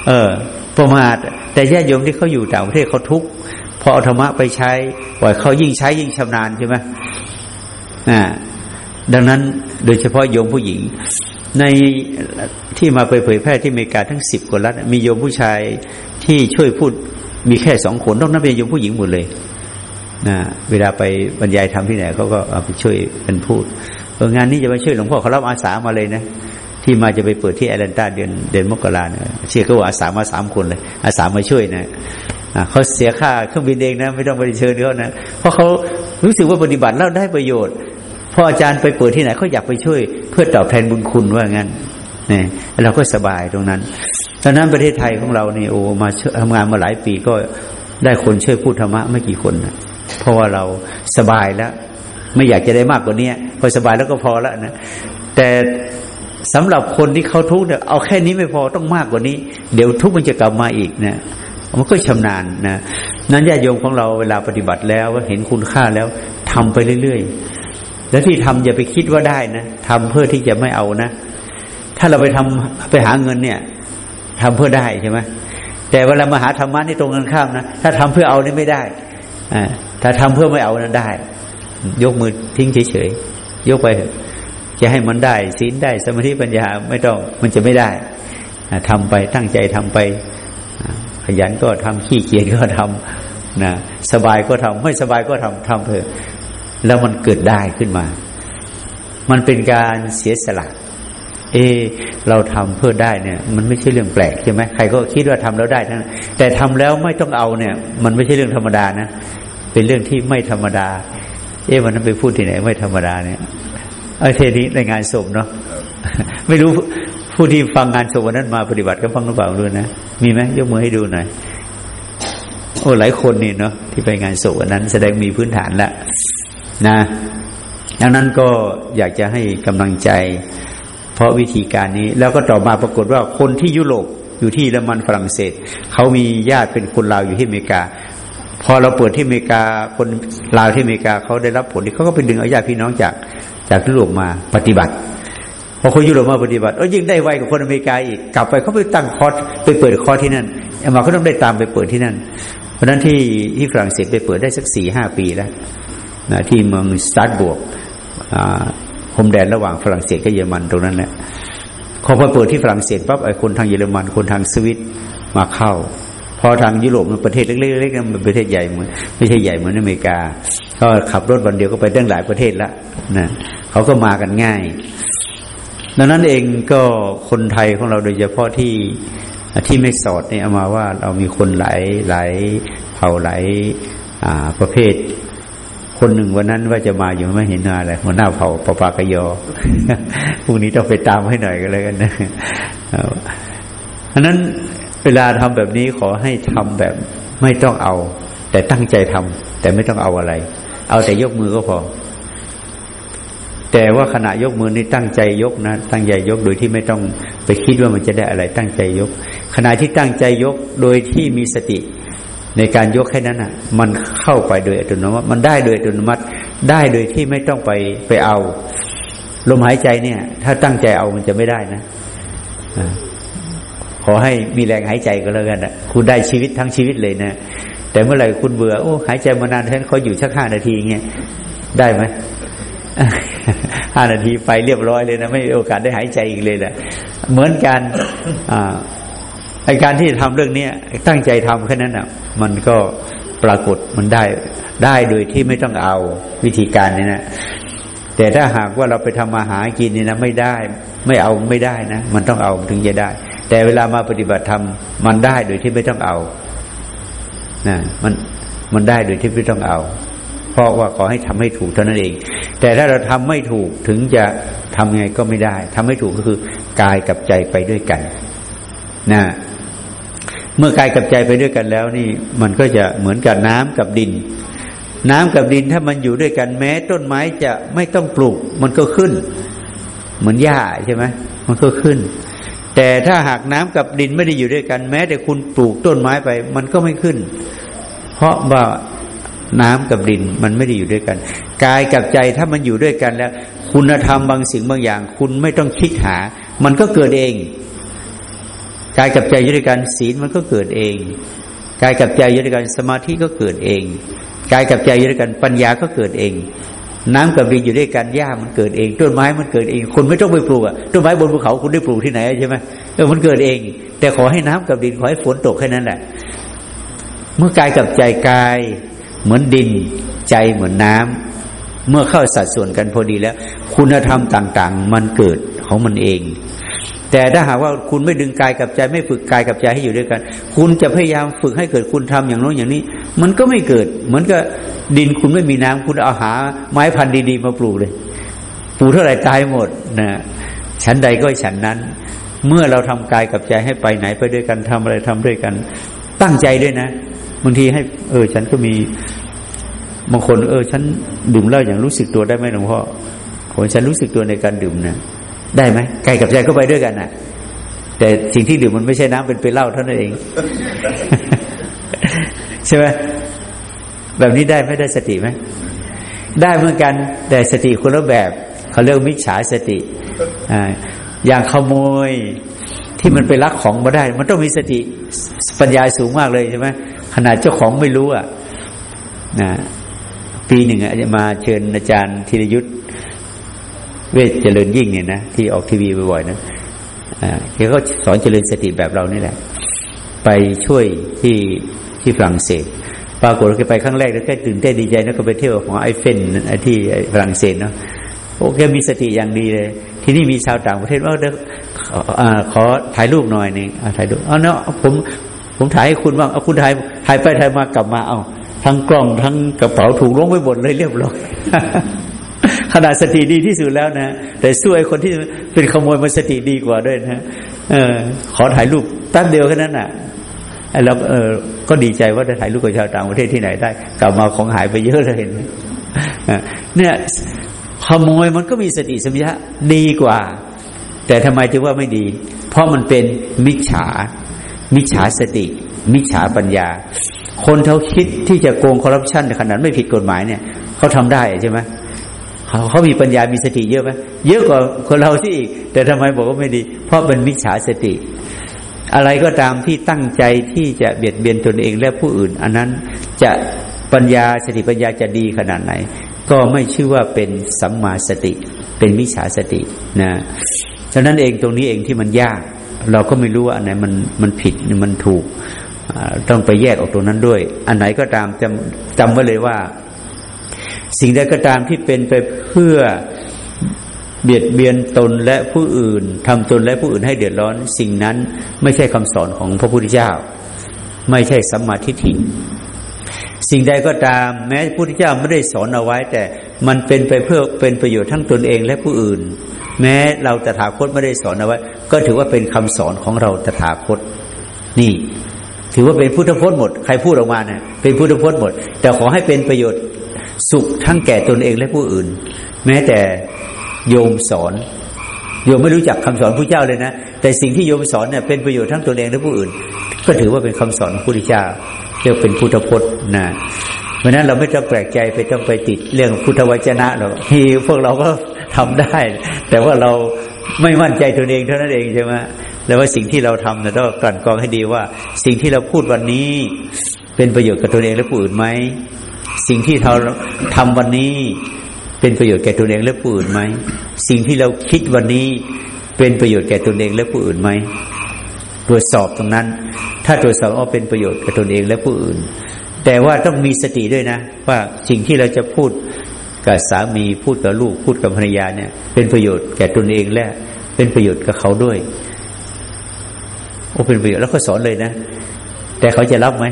เออ ประมาทแต่ญาติโยมที่เขาอยู่ต่างประเทศเขาทุกข์พอเอาธรรมะไปใช้ปล่อยเขายิ่งใช้ยิ่งชำนาญใช่ไหมอ่าดังนั้นโดยเฉพาะโยมผู้หญิง ในที่มาไปเผยแพร่ที่อเมริกาทั้งสิบกว่ารัฐมีโยมผู้ชายที่ช่วยพูดมีแค่สองคนนอกนั้นเป็นโยมผู้หญิงหมดเลย นะเวลาไปบรรยายทำที่ไหนเขาก็เอาไปช่วยกันพูดงานนี้จะมาช่วยหลวงพ่อเขารับอาสามาเลยนะที่มาจะไปเปิดที่แอตแลนตาเดือนเดือนมกราเนี่ยเชื่อเขาว่าอาสามาสามคนเลย อาสามาช่วยนะเขาเสียค่าเครื่องบินเองนะ ไม่ต้องไปเชิญเขานะ เพราะเขารู้สึกว่าปฏิบัติแล้วได้ประโยชน์พออาจารย์ไปเปิดที่ไหนเขาอยากไปช่วย เพื่อตอบแทนบุญคุณว่างั้นเนี่ยเราก็สบายตรงนั้นดังนั้นประเทศไทยของเรานี่โอ้มาทำงานมาหลายปีก็ได้คนช่วยพูดธรรมะไม่กี่คนนะ เพราะว่าเราสบายแล้ว ไม่อยากจะได้มากกว่านี้พอสบายแล้วก็พอแล้วนะแต่สำหรับคนที่เขาทุกข์เนี่ยเอาแค่นี้ไม่พอต้องมากกว่านี้ เดี๋ยวทุกข์มันจะกลับมาอีกนะมันก็ชำนาญนะนั้นญาติโยมของเราเวลาปฏิบัติแล้วเห็นคุณค่าแล้วทำไปเรื่อยๆ แล้วที่ทำอย่าไปคิดว่าได้นะทำเพื่อที่จะไม่เอานะ ถ้าเราไปทำไปหาเงินเนี่ยทำเพื่อได้ใช่ไหมแต่เวลามาหาธรรมะนี่ตรงกันข้ามนะถ้าทำเพื่อเอานี่ไม่ได้อ่า ถ้าทำเพื่อไม่เอานั้นได้ ยกมือทิ้งเฉยๆยกไปจะให้มันได้ศีลได้สมาธิปัญญาไม่ต้องมันจะไม่ได้ทำไปตั้งใจทำไป ขยันก็ทำขี้เกียจก็ทำนะสบายก็ทำไม่สบายก็ทำทำเถอะแล้วมันเกิดได้ขึ้นมา มันเป็นการเสียสละ เออเราทำเพื่อได้เนี่ย มันไม่ใช่เรื่องแปลกใช่ไหมใครก็คิดว่าทำแล้วได้ทั้งแต่ทำแล้วไม่ต้องเอาเนี่ย มันไม่ใช่เรื่องธรรมดานะ เป็นเรื่องที่ไม่ธรรมดา เอ๊ะวันนั้นไปพูดที่ไหน ไม่ธรรมดาเนี่ยไอ้เทนี้ในงานศพเนาะไม่รู้ผู้ที่ฟังงานศพวันนั้นมาปฏิบัติก็ฟังหรือเปล่าด้วยนะมีไหมยกมือให้ดูหน่อยโอ้หลายคนนี่เนาะที่ไปงานศพวันนั้น แสดงมีพื้นฐานแล้วนะดังนั้นก็อยากจะให้กำลังใจ เพราะวิธีการนี้ แล้วก็ต่อมาปรากฏว่าคนที่ยุโรปอยู่ที่เยอรมันฝรั่งเศสเขามีญาติเป็นคนลาวอยู่ที่อเมริกา พอเราเปิดที่อเมริกาคนลาวที่อเมริกาเขาได้รับผลที่เขาก็ไปดึงเอาญาติพี่น้องจากจากยุโรปมาปฏิบัติพอคนยุโรปมาปฏิบัติเออยิ่งได้ไวกว่าคนอเมริกาอีกกลับไปเขาไปตั้งคอร์สไปเปิดคอร์สที่นั่นเอามาเขาต้องได้ตามไปเปิดที่นั่น เพราะนั้นที่ที่ฝรั่งเศสไปเปิดได้สักสี่ห้าปีแล้วนะที่เมืองสตาร์บวกพรมแดนระหว่างฝรั่งเศสกับเยอรมันตรงนั้นแหละพอพอเปิดที่ฝรั่งเศสปั๊บไอ้คนทางเยอรมันคนทางสวิตมาเข้า พอทางยุโรปมันประเทศเล็กๆมันประเทศใหญ่เหมือนไม่ใช่ใหญ่เหมือนอเมริกาก็ขับรถวันเดียวก็ไปตั้งหลายประเทศละนะเขาก็มากันง่ายดังนั้นเองก็คนไทยของเราโดยเฉพาะที่ที่ไม่สอดเนี่ยเอามาว่าเรามีคนหลายหลายเผ่าหลายประเภท คนหนึ่งวันนั้นว่าจะมาอยู่ไม่เห็นหน้าเลยหัวหน้าเผ่าปปากยอพรุ่งนี้ต้องไปตามให้หน่อยก็แล้วกันนะอันนั้น เวลาทำแบบนี้ขอให้ทำแบบไม่ต้องเอา แต่ตั้งใจทำแต่ไม่ต้องเอาอะไร เอาแต่ยกมือก็พอ แต่ว่าขณะยกมือนี่ตั้งใจยกนะ ตั้งใจยกโดยที่ไม่ต้องไปคิดว่ามันจะได้อะไร ตั้งใจยก ขณะที่ตั้งใจยกโดยที่มีสติในการยกแค่นั้นอะ มันเข้าไปโดยอัตโนมัติ มันได้โดยอัตโนมัติได้โดยที่ไม่ต้องไปไปเอา ลมหายใจเนี่ย ถ้าตั้งใจเอามันจะไม่ได้นะ ขอให้มีแรงหายใจก็แล้วกันนะคุณได้ชีวิตทั้งชีวิตเลยนะแต่เมื่อไหร่คุณเบื่อโอ้หายใจมานานแทนเขาอยู่ชักห้านาทีเงี้ยได้ไหมห้านาทีไปเรียบร้อยเลยนะไม่มีโอกาสได้หายใจอีกเลยแหละเหมือนกันอ่าไอการที่ทำเรื่องเนี้ยตั้งใจทำแค่นั้นอะ มันก็ปรากฏมันได้ ได้โดยที่ไม่ต้องเอาวิธีการนี้นะแต่ถ้าหากว่าเราไปทำมาหากินนี่นะไม่ได้ ไม่เอาไม่ได้นะ มันต้องเอาถึงจะได้ แต่เวลามาปฏิบัติธรรมมันได้โดยที่ไม่ต้องเอานะมันมันได้โดยที่ไม่ต้องเอา เพราะว่าขอให้ทำให้ถูกเท่านั้นเอง แต่ถ้าเราทำไม่ถูกถึงจะทำไงก็ไม่ได้ทำให้ถูกก็คือกายกับใจไปด้วยกันนะเมื่อกายกับใจไปด้วยกันแล้วนี่ มันก็จะเหมือนกับน้ำกับดิน น้ำกับดินถ้ามันอยู่ด้วยกันแม้ ต้นไม้จะไม่ต้องปลูก มันก็ขึ้น เหมือนหญ้าใช่ไหมมันก็ขึ้น แต่ถ้าหากน้ำกับดินไม่ได้อยู่ด้วยกัน แม้แต่คุณปลูกต้นไม้ไป มันก็ไม่ขึ้น เพราะว่าน้ำกับดินมันไม่ได้อยู่ด้วยกันกายกับใจถ้ามันอยู่ด้วยกันแล้ว คุณธรรมบางสิ่งบางอย่าง คุณไม่ต้องคิดหา มันก็เกิดเองกายกับใจอยู่ด้วยกันศีลมันก็เกิดเองกายกับใจอยู่ด้วยกันสมาธิก็เกิดเองกายกับใจอยู่ด้วยกันปัญญาก็เกิดเอง น้ำกับดินอยู่ด้วยกันหญ้ามันเกิดเอง ต้นไม้มันเกิดเอง คุณไม่ต้องไปปลูกอะต้นไม้บนภูเขาคุณได้ปลูกที่ไหนใช่ไหมเออมันเกิดเอง แต่ขอให้น้ำกับดินขอให้ฝนตกแค่นั้นแหละเมื่อกายกับใจกาย เหมือนดินใจเหมือนน้ำเมื่อเข้าสัดส่วนกันพอดีแล้ว คุณธรรมต่าง ๆ มันเกิดของมันเอง แต่ถ้าหากว่าคุณไม่ดึงกายกับใจ ไม่ฝึกกายกับใจให้อยู่ด้วยกัน คุณจะพยายามฝึกให้เกิดคุณทำอย่างโน้นอย่างนี้ มันก็ไม่เกิด เหมือนกับดินคุณไม่มีน้ำคุณเอาหา ไม้พันธุ์ดีๆมาปลูกเลยปลูกเท่าไหร่ตายหมดนะฉันใดก็ฉันนั้น เมื่อเราทำกายกับใจให้ไปไหนไปด้วยกันทำอะไรทำด้วยกัน ตั้งใจด้วยนะบางทีให้ เออ ฉันก็มีบางคน เออ ฉันดื่มเหล้าอย่างรู้สึกตัวได้ไหมหลวงพ่อคนฉันรู้สึกตัวในการดื่มนะ ได้ไหมกายกับใจก็ไปด้วยกันนะ่ะ แต่สิ่งที่ดื่มมันไม่ใช่น้ำเป็นเปเหล้าเท่านั้นเอง ใช่ไหมแบบนี้ได้ไม่ได้สติไหมได้เหมือนกัน แต่สติคนละแบบเขาเรียกมิจฉาสติออย่างขโมยที่มันไปลักของมาได้ มันต้องมีสติปัญญาสูงมากเลยใช่ไหมขนาดเจ้าของไม่รู้อะนะปีหนึ่งอาจะมาเชิญอาจารย์ธีรยุทธ เวทเจริญยิ่งเนี่ยนะที่ออกทีวีบ่อยๆนะเขาก็สอนเจริญสติแบบเรานี่แหละ ไปช่วยที่ที่ฝรั่งเศสปรากฏว่าไปครั้งแรกแล้วแค่ตื่นเต้นดีใจนะก็ไปเที่ยวของไอเฟนที่ฝรั่งเศสเนาะโอเคมีสติอย่างดีเลย ที่นี่มีชาวต่างประเทศว่าเดี๋ยวขอถ่ายรูปหน่อยนึงถ่ายรูปเอาเนาะผมผมถ่ายให้คุณบ้างเอาคุณถ่ายถ่ายไปถ่ายมากลับมาเอาทั้งกล้องทั้งกระเป๋าถูกลงไปหมดเลยเรียบร้อย ขนาดสติดีที่สุดแล้วนะ แต่สู้ไอ้คนที่เป็นขโมยมันสติดีกว่าด้วยนะเออ ขอถ่ายรูปแป๊บเดียวแค่นั้นอะไอ้เราเออก็ดีใจว่าได้ถ่ายรูปกับชาวต่างประเทศที่ไหนได้ กลับมาของหายไปเยอะเลยเนี่ยขโมยมันก็มีสติสัมยาดีกว่า แต่ทำไมถึงว่าไม่ดี เพราะมันเป็นมิจฉา มิจฉาสติ มิจฉาปัญญา คนเขาคิดที่จะโกงคอร์รัปชันขนาดไม่ผิดกฎหมายเนี่ยเขาทำได้ใช่ไหม เขาเขามีปัญญามีสติเยอะไหมเยอะกว่าคนเราที่อีกแต่ทำไมบอกว่าไม่ดี เพราะเป็นมิจฉาสติ อะไรก็ตามที่ตั้งใจที่จะเบียดเบียนตนเองและผู้อื่น อันนั้นจะปัญญาสติปัญญาจะดีขนาดไหน ก็ไม่ชื่อว่าเป็นสัมมาสติ เป็นมิจฉาสตินะฉะนั้นเองตรงนี้เองที่มันยาก เราก็ไม่รู้ว่าอันไหนมันมันผิดมันถูกต้องไปแยกออกตรงนั้นด้วย อันไหนก็ตามจำจำไว้เลยว่า สิ่งใดก็ตามที่เป็นไปเพื่อเบียดเบียนตนและผู้อื่นทำตนและผู้อื่นให้เดือดร้อน สิ่งนั้นไม่ใช่คำสอนของพระพุทธเจ้า ไม่ใช่สัมมาทิฏฐิสิ่งใดก็ตามแม้พระพุทธเจ้าไม่ได้สอนเอาไว้ แต่มันเป็นไปเพื่อเป็นประโยชน์ทั้งตนเองและผู้อื่น แม้เราตถาคตไม่ได้สอนเอาไว้ ก็ถือว่าเป็นคำสอนของเราตถาคต นี่ ถือว่าเป็นพุทธพจน์หมด ใครพูดออกมาเนี่ยเป็นพุทธพจน์หมด แต่ขอให้เป็นประโยชน์ สุขทั้งแก่ตนเองและผู้อื่น แม้แต่โยมสอน โยมไม่รู้จักคำสอนพระเจ้าเลยนะ แต่สิ่งที่โยมสอนเนี่ยเป็นประโยชน์ทั้งตนเองและผู้อื่น ก็ถือว่าเป็นคำสอนของพระพุทธเจ้าเรียกเป็นพุทธพจน์นะเพราะนั้นเราไม่ต้องแปลกใจไปต้องไปติดเรื่องพุทธวจนะหรอกที่พวกเราก็ทำได้ แต่ว่าเราไม่มั่นใจตัวเองเท่านั้นเองใช่ไหมแล้วว่าสิ่งที่เราทำเนี่ยต้องกลั่นกรองให้ดีว่า สิ่งที่เราพูดวันนี้เป็นประโยชน์กับตัวเองและผู้อื่นไหม สิ่งที่เราทำวันนี้เป็นประโยชน์แก่ตัวเองและผู้อื่นไหม สิ่งที่เราคิดวันนี้เป็นประโยชน์แก่ตัวเองและผู้อื่นไหมตรวจสอบตรงนั้น ถ้าตรวจสอบว่าเป็นประโยชน์แก่ตัวเองและผู้อื่น แต่ว่าต้องมีสติด้วยนะ ว่าสิ่งที่เราจะพูดกับสามีพูดกับลูกพูดกับภรรยาเนี่ย เป็นประโยชน์แก่ตนเองและ เป็นประโยชน์กับเขาด้วยโอ้เป็นประโยชน์แล้วก็สอนเลยนะ แต่เขาจะรับไหม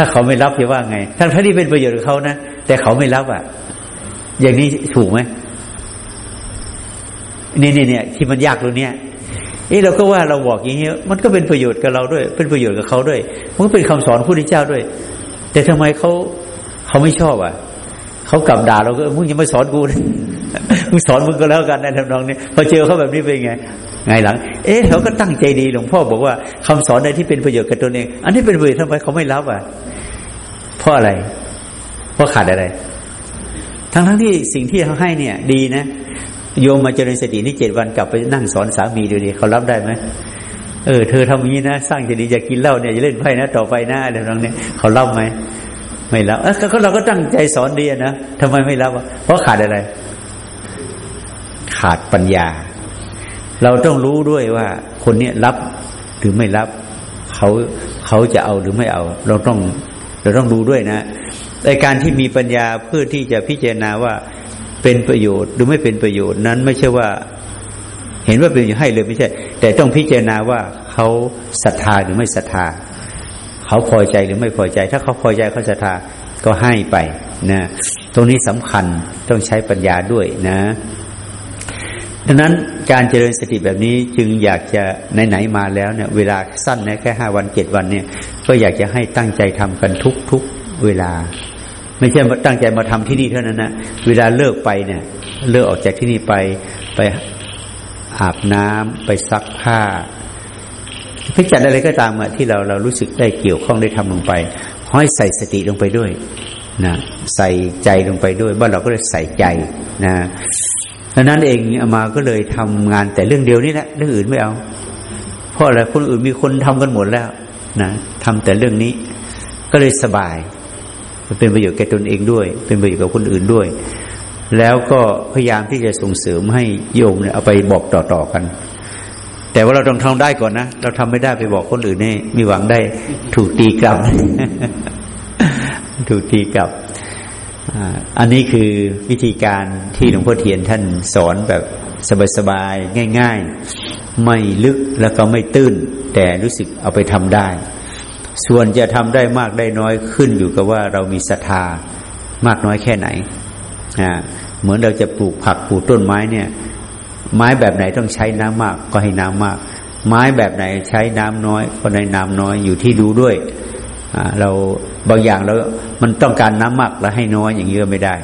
ถ้าเขาไม่รับจะว่าไงทั้งที่เป็นประโยชน์กับเขานะแต่เขาไม่รับอะ อย่างนี้ถูกไหมนี่นี่เนี่ยที่มันยากตรงเนี้ยนี่เราก็ว่าเราบอกอย่างนี้มันก็เป็นประโยชน์กับเราด้วย เป็นประโยชน์กับเขาด้วยมันก็เป็นคำสอนพระพุทธเจ้าด้วย แต่ทำไมเขาเขาไม่ชอบอะเขากลับด่าเราก็มึงยังไม่สอนกูเลยมึงสอนมึงก็แล้วกันในทำนองนี้พอเจอเขาแบบนี้เป็นไงไงหลัง เอ๊ะเขาก็ตั้งใจดีหลวงพ่อบอกว่าคำสอนใดที่เป็นประโยชน์กับตนเอง อันนี้เป็นประโยชน์ทำไมเขาไม่รับอะ เพราะอะไร เพราะขาดอะไร ทั้งทั้งที่สิ่งที่เขาให้เนี่ย ดีนะ โยมมาเจริญสตินี่เจ็ดวันกลับไปนั่งสอนสามีดูดีเขารับได้ไหมเออ เธอทำอย่างนี้นะ สร้างจะดีจะกินเหล้าเนี่ยจะเล่นไพ่นะ ต่อไปนะอะไรตรงนี้เขารับไหมไม่รับเออก็เราก็ตั้งใจสอนดีนะทำไมไม่รับเพราะขาดอะไร ขาดปัญญา เราต้องรู้ด้วยว่า คนนี้รับหรือไม่รับ เขาเขาจะเอาหรือไม่เอา เราต้อง เราต้องดูด้วยนะในการที่มีปัญญาเพื่อที่จะพิจารณาว่าเป็นประโยชน์หรือไม่เป็นประโยชน์นั้นไม่ใช่ว่า เห็นว่าเป็นอยู่ให้เลยไม่ใช่ แต่ต้องพิจารณาว่าเขาศรัทธาหรือไม่ศรัทธา เขาพอใจหรือไม่พอใจ ถ้าเขาพอใจเขาศรัทธาก็ให้ไปนะตรงนี้สำคัญต้องใช้ปัญญาด้วยนะดังนั้นการเจริญสติแบบนี้จึงอยากจะไหนๆมาแล้วเนี่ยเวลาสั้นนะแค่ห้าวันเจ็ดวันเนี่ย ก็อยากจะให้ตั้งใจทำกันทุกทุกเวลา ไม่ใช่ตั้งใจมาทำที่นี่เท่านั้นนะเวลาเลิกไปเนี่ย เลิกออกจากที่นี่ไปไปอาบน้ำไปซักผ้าพิจารณาอะไรก็ตามอะที่เราเรารู้สึกได้เกี่ยวข้องได้ทำลงไปห้อยใส่สติลงไปด้วยนะใส่ใจลงไปด้วยบ้านเราก็เลยใส่ใจนะดังนั้นเองอามาก็เลยทำงานแต่เรื่องเดียวนี่แหละเรื่องอื่นไม่เอา เพราะอะไรคนอื่นมีคนทำกันหมดแล้ว นะทำแต่เรื่องนี้ ก็เลยสบายเป็นประโยชน์แก่ตนเองด้วย เป็นประโยชน์กับคนอื่นด้วย แล้วก็พยายามที่จะส่งเสริมให้โยมเนี่ยเอาไปบอกต่อๆกัน แต่ว่าเราต้องทำได้ก่อนนะเราทำไม่ได้ไปบอกคนอื่นนี่มีหวังได้ถูกตีกลับ ถูกตีกลับอันนี้คือวิธีการที่หลวงพ่อเทียนท่านสอนแบบสบายๆง่าย ๆ ไม่ลึกแล้วก็ไม่ตื้น แต่รู้สึกเอาไปทำได้ ส่วนจะทำได้มากได้น้อยขึ้นอยู่กับว่าเรามีศรัทธามากน้อยแค่ไหนเหมือนเราจะปลูกผักปลูกต้นไม้เนี่ย ไม้แบบไหนต้องใช้น้ำมาก ก็ให้น้ำมาก ไม้แบบไหนใช้น้ำน้อย ก็ในน้ำน้อยอยู่ที่ดูด้วยเราบางอย่างแล้วมันต้องการน้ำมากแล้วให้น้อยอย่างนี้ก็ไม่ได้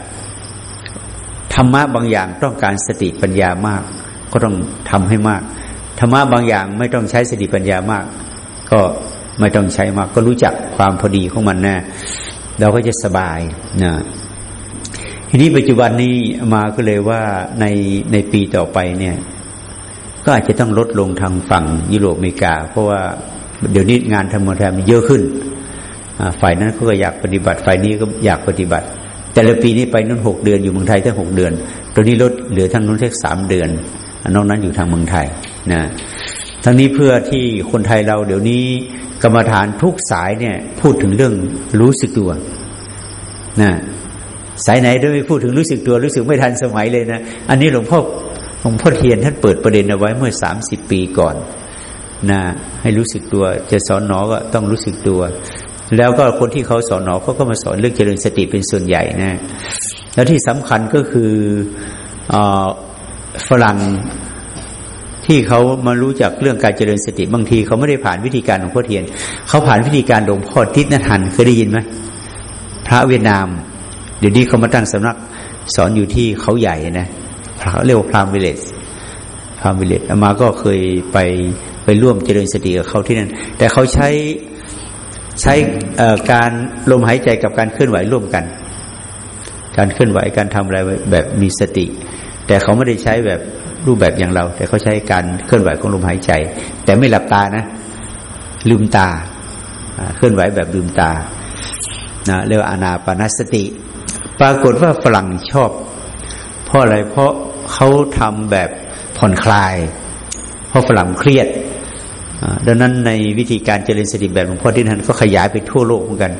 ธรรมะบางอย่างต้องการสติปัญญามาก ก็ต้องทำให้มาก ธรรมะบางอย่างไม่ต้องใช้สติปัญญามาก ก็ไม่ต้องใช้มาก ก็รู้จักความพอดีของมันนะเราก็จะสบายนะทีนี้ปัจจุบันนี้มาก็เลยว่าในในปีต่อไปเนี่ย ก็อาจจะต้องลดลงทางฝั่งยุโรปอเมริกา เพราะว่าเดี๋ยวนี้งานทำงานมันเยอะขึ้นฝ่ายนั้นเขาก็อยากปฏิบัติฝ่ายนี้ก็อยากปฏิบัติ แต่ละปีนี้ไปนู้นหกเดือนอยู่เมืองไทยแค่หกเดือน ตัวนี้ลดเหลือทั้งนู้นแค่สามเดือนนอกนั้นอยู่ทางเมืองไทย นะทั้งนี้เพื่อที่คนไทยเราเดี๋ยวนี้กรรมฐานทุกสายเนี่ยพูดถึงเรื่องรู้สึกตัวนะสายไหนด้วยไม่พูดถึงรู้สึกตัวรู้สึกไม่ทันสมัยเลยนะ อันนี้หลวงพ่อหลวงพ่อเทียนท่านเปิดประเด็นเอาไว้เมื่อสามสิบปีก่อนนะให้รู้สึกตัวจะสอนหนอก็ต้องรู้สึกตัว แล้วก็คนที่เขาสอนหนอเขาก็มาสอนเรื่องเจริญสติเป็นส่วนใหญ่นะ แล้วที่สำคัญก็คืออฝรั่ง ที่เขามารู้จักเรื่องการเจริญสติบางทีเขาไม่ได้ผ่านวิธีการของพ่อเทียน เขาผ่านวิธีการหลวงพ่อทิศนทันเคยได้ยินไหมพระเวียดนาม เดี๋ยวนี้เขามาตั้งสำนักสอนอยู่ที่เขาใหญ่นะเขาเรียกว่าพรามวิเลสพรามวิเลสอามาก็เคยไปไปร่วมเจริญสติกับเขาที่นั่นแต่เขาใช้ใช้การลมหายใจกับการเคลื่อนไหวร่วมกัน การเคลื่อนไหวการทำอะไรแบบมีสติ แต่เขาไม่ได้ใช้แบบ รูปแบบอย่างเรา แต่เขาใช้การเคลื่อนไหวของลมหายใจ แต่ไม่หลับตานะ ลืมตา เคลื่อนไหวแบบลืมตานะเรียกว่าอนาปานสติ ปรากฏว่าฝรั่งชอบ เพราะอะไรเพราะเขาทำแบบผ่อนคลาย เพราะฝรั่งเครียดดังนั้นในวิธีการเจริญสติแบบหลวงพ่อที่นั่นก็ขยายไปทั่วโลกเหมือนกัน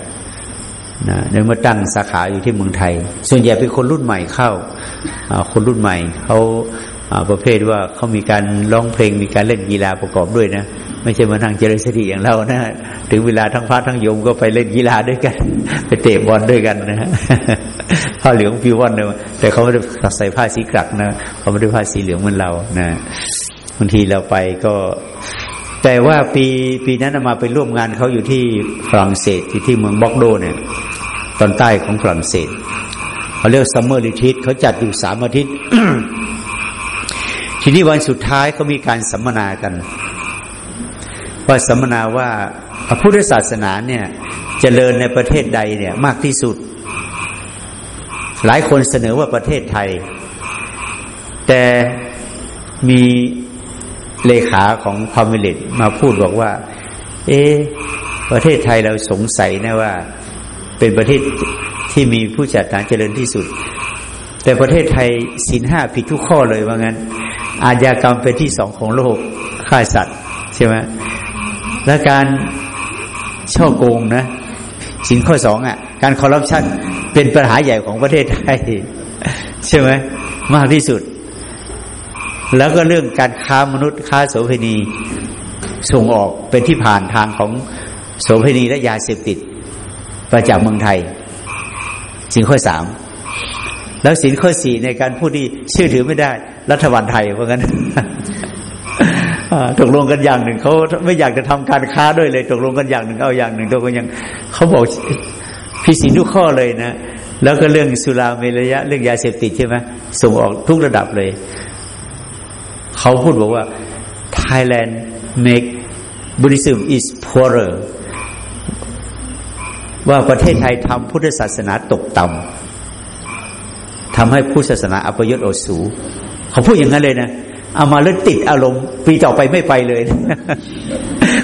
นะในเมื่อตั้งสาขาอยู่ที่เมืองไทย ส่วนใหญ่เป็นคนรุ่นใหม่เข้า คนรุ่นใหม่เขา ประเภทว่าเขามีการร้องเพลงมีการเล่นกีฬาประกอบด้วยนะไม่ใช่มาทางเจริญสติอย่างเรานะถึงเวลาทั้งพระทั้งโยมก็ไปเล่นกีฬาด้วยกัน ไปเตะบอลด้วยกันนะฮะผ้าเหลืองปลิวว่อนเลยแต่เขาไม่ได้ใส่ผ้าสีกรักนะเขาไม่ได้ผ้าสีเหลืองเหมือนเรานะบางทีเราไปก็ แต่ว่าปีปีนั้นอาตมาไปร่วมงานเขาอยู่ที่ฝรั่งเศสที่ที่เมืองบอร์โดเนี่ยตอนใต้ของฝรั่งเศสเขาเรียก summer retreat เขาจัดอยู่สามอาทิตย์ ทีนี้วันสุดท้ายเขามีการสัมมนากัน ว่าสัมมนาว่าพุทธศาสนาเนี่ยจเจริญในประเทศใดเนี่ยมากที่สุด หลายคนเสนอว่าประเทศไทย แต่มีเลขาของพามิลิตมาพูดบอกว่า เอ๊ประเทศไทยเราสงสัยนะว่า เป็นประเทศที่มีผู้จัดการเจริญที่สุด แต่ประเทศไทยสินห้าผิดทุกข้อเลยว่างั้น อาญากรรมเป็นที่สองของโลกฆ่าสัตว์ใช่ไหมและการช่อโกงนะสินข้อสองอะ การคอร์รัปชันเป็นปัญหาใหญ่ของประเทศไทยใช่ไหมมากที่สุด แล้วก็เรื่องการค้ามนุษย์ค้าโสเภณีส่งออกเป็นที่ผ่านทางของโสเภณีและยาเสพติดประจากเมืองไทยสินข้อสาม แล้วสินข้อสี่ในการพูดที่เชื่อถือไม่ได้ รัฐบาลไทยเพราะงั้นตกลงกันอย่างหนึ่งเขาไม่อยากจะทำการค้าด้วยเลย ตกลงกันอย่างหนึ่งเอาอย่างหนึ่งตกลงอย่างเขาบอกพิสินทุกข้อเลยนะแล้วก็เรื่องสุราเมรยะ เรื่องยาเสพติดใช่ไหมส่งออกทุกระดับเลย เขาพูดบอกว่า Thailand make Buddhism is poorer ว่าประเทศไทยทำพุทธศาสนาตกต่ำ ทำให้พุทธศาสนาอัปยศอสูเขาพูดอย่างนั้นเลยนะเอามาแล้วติดอารมณ์ ปีต่อไปไม่ไปเลย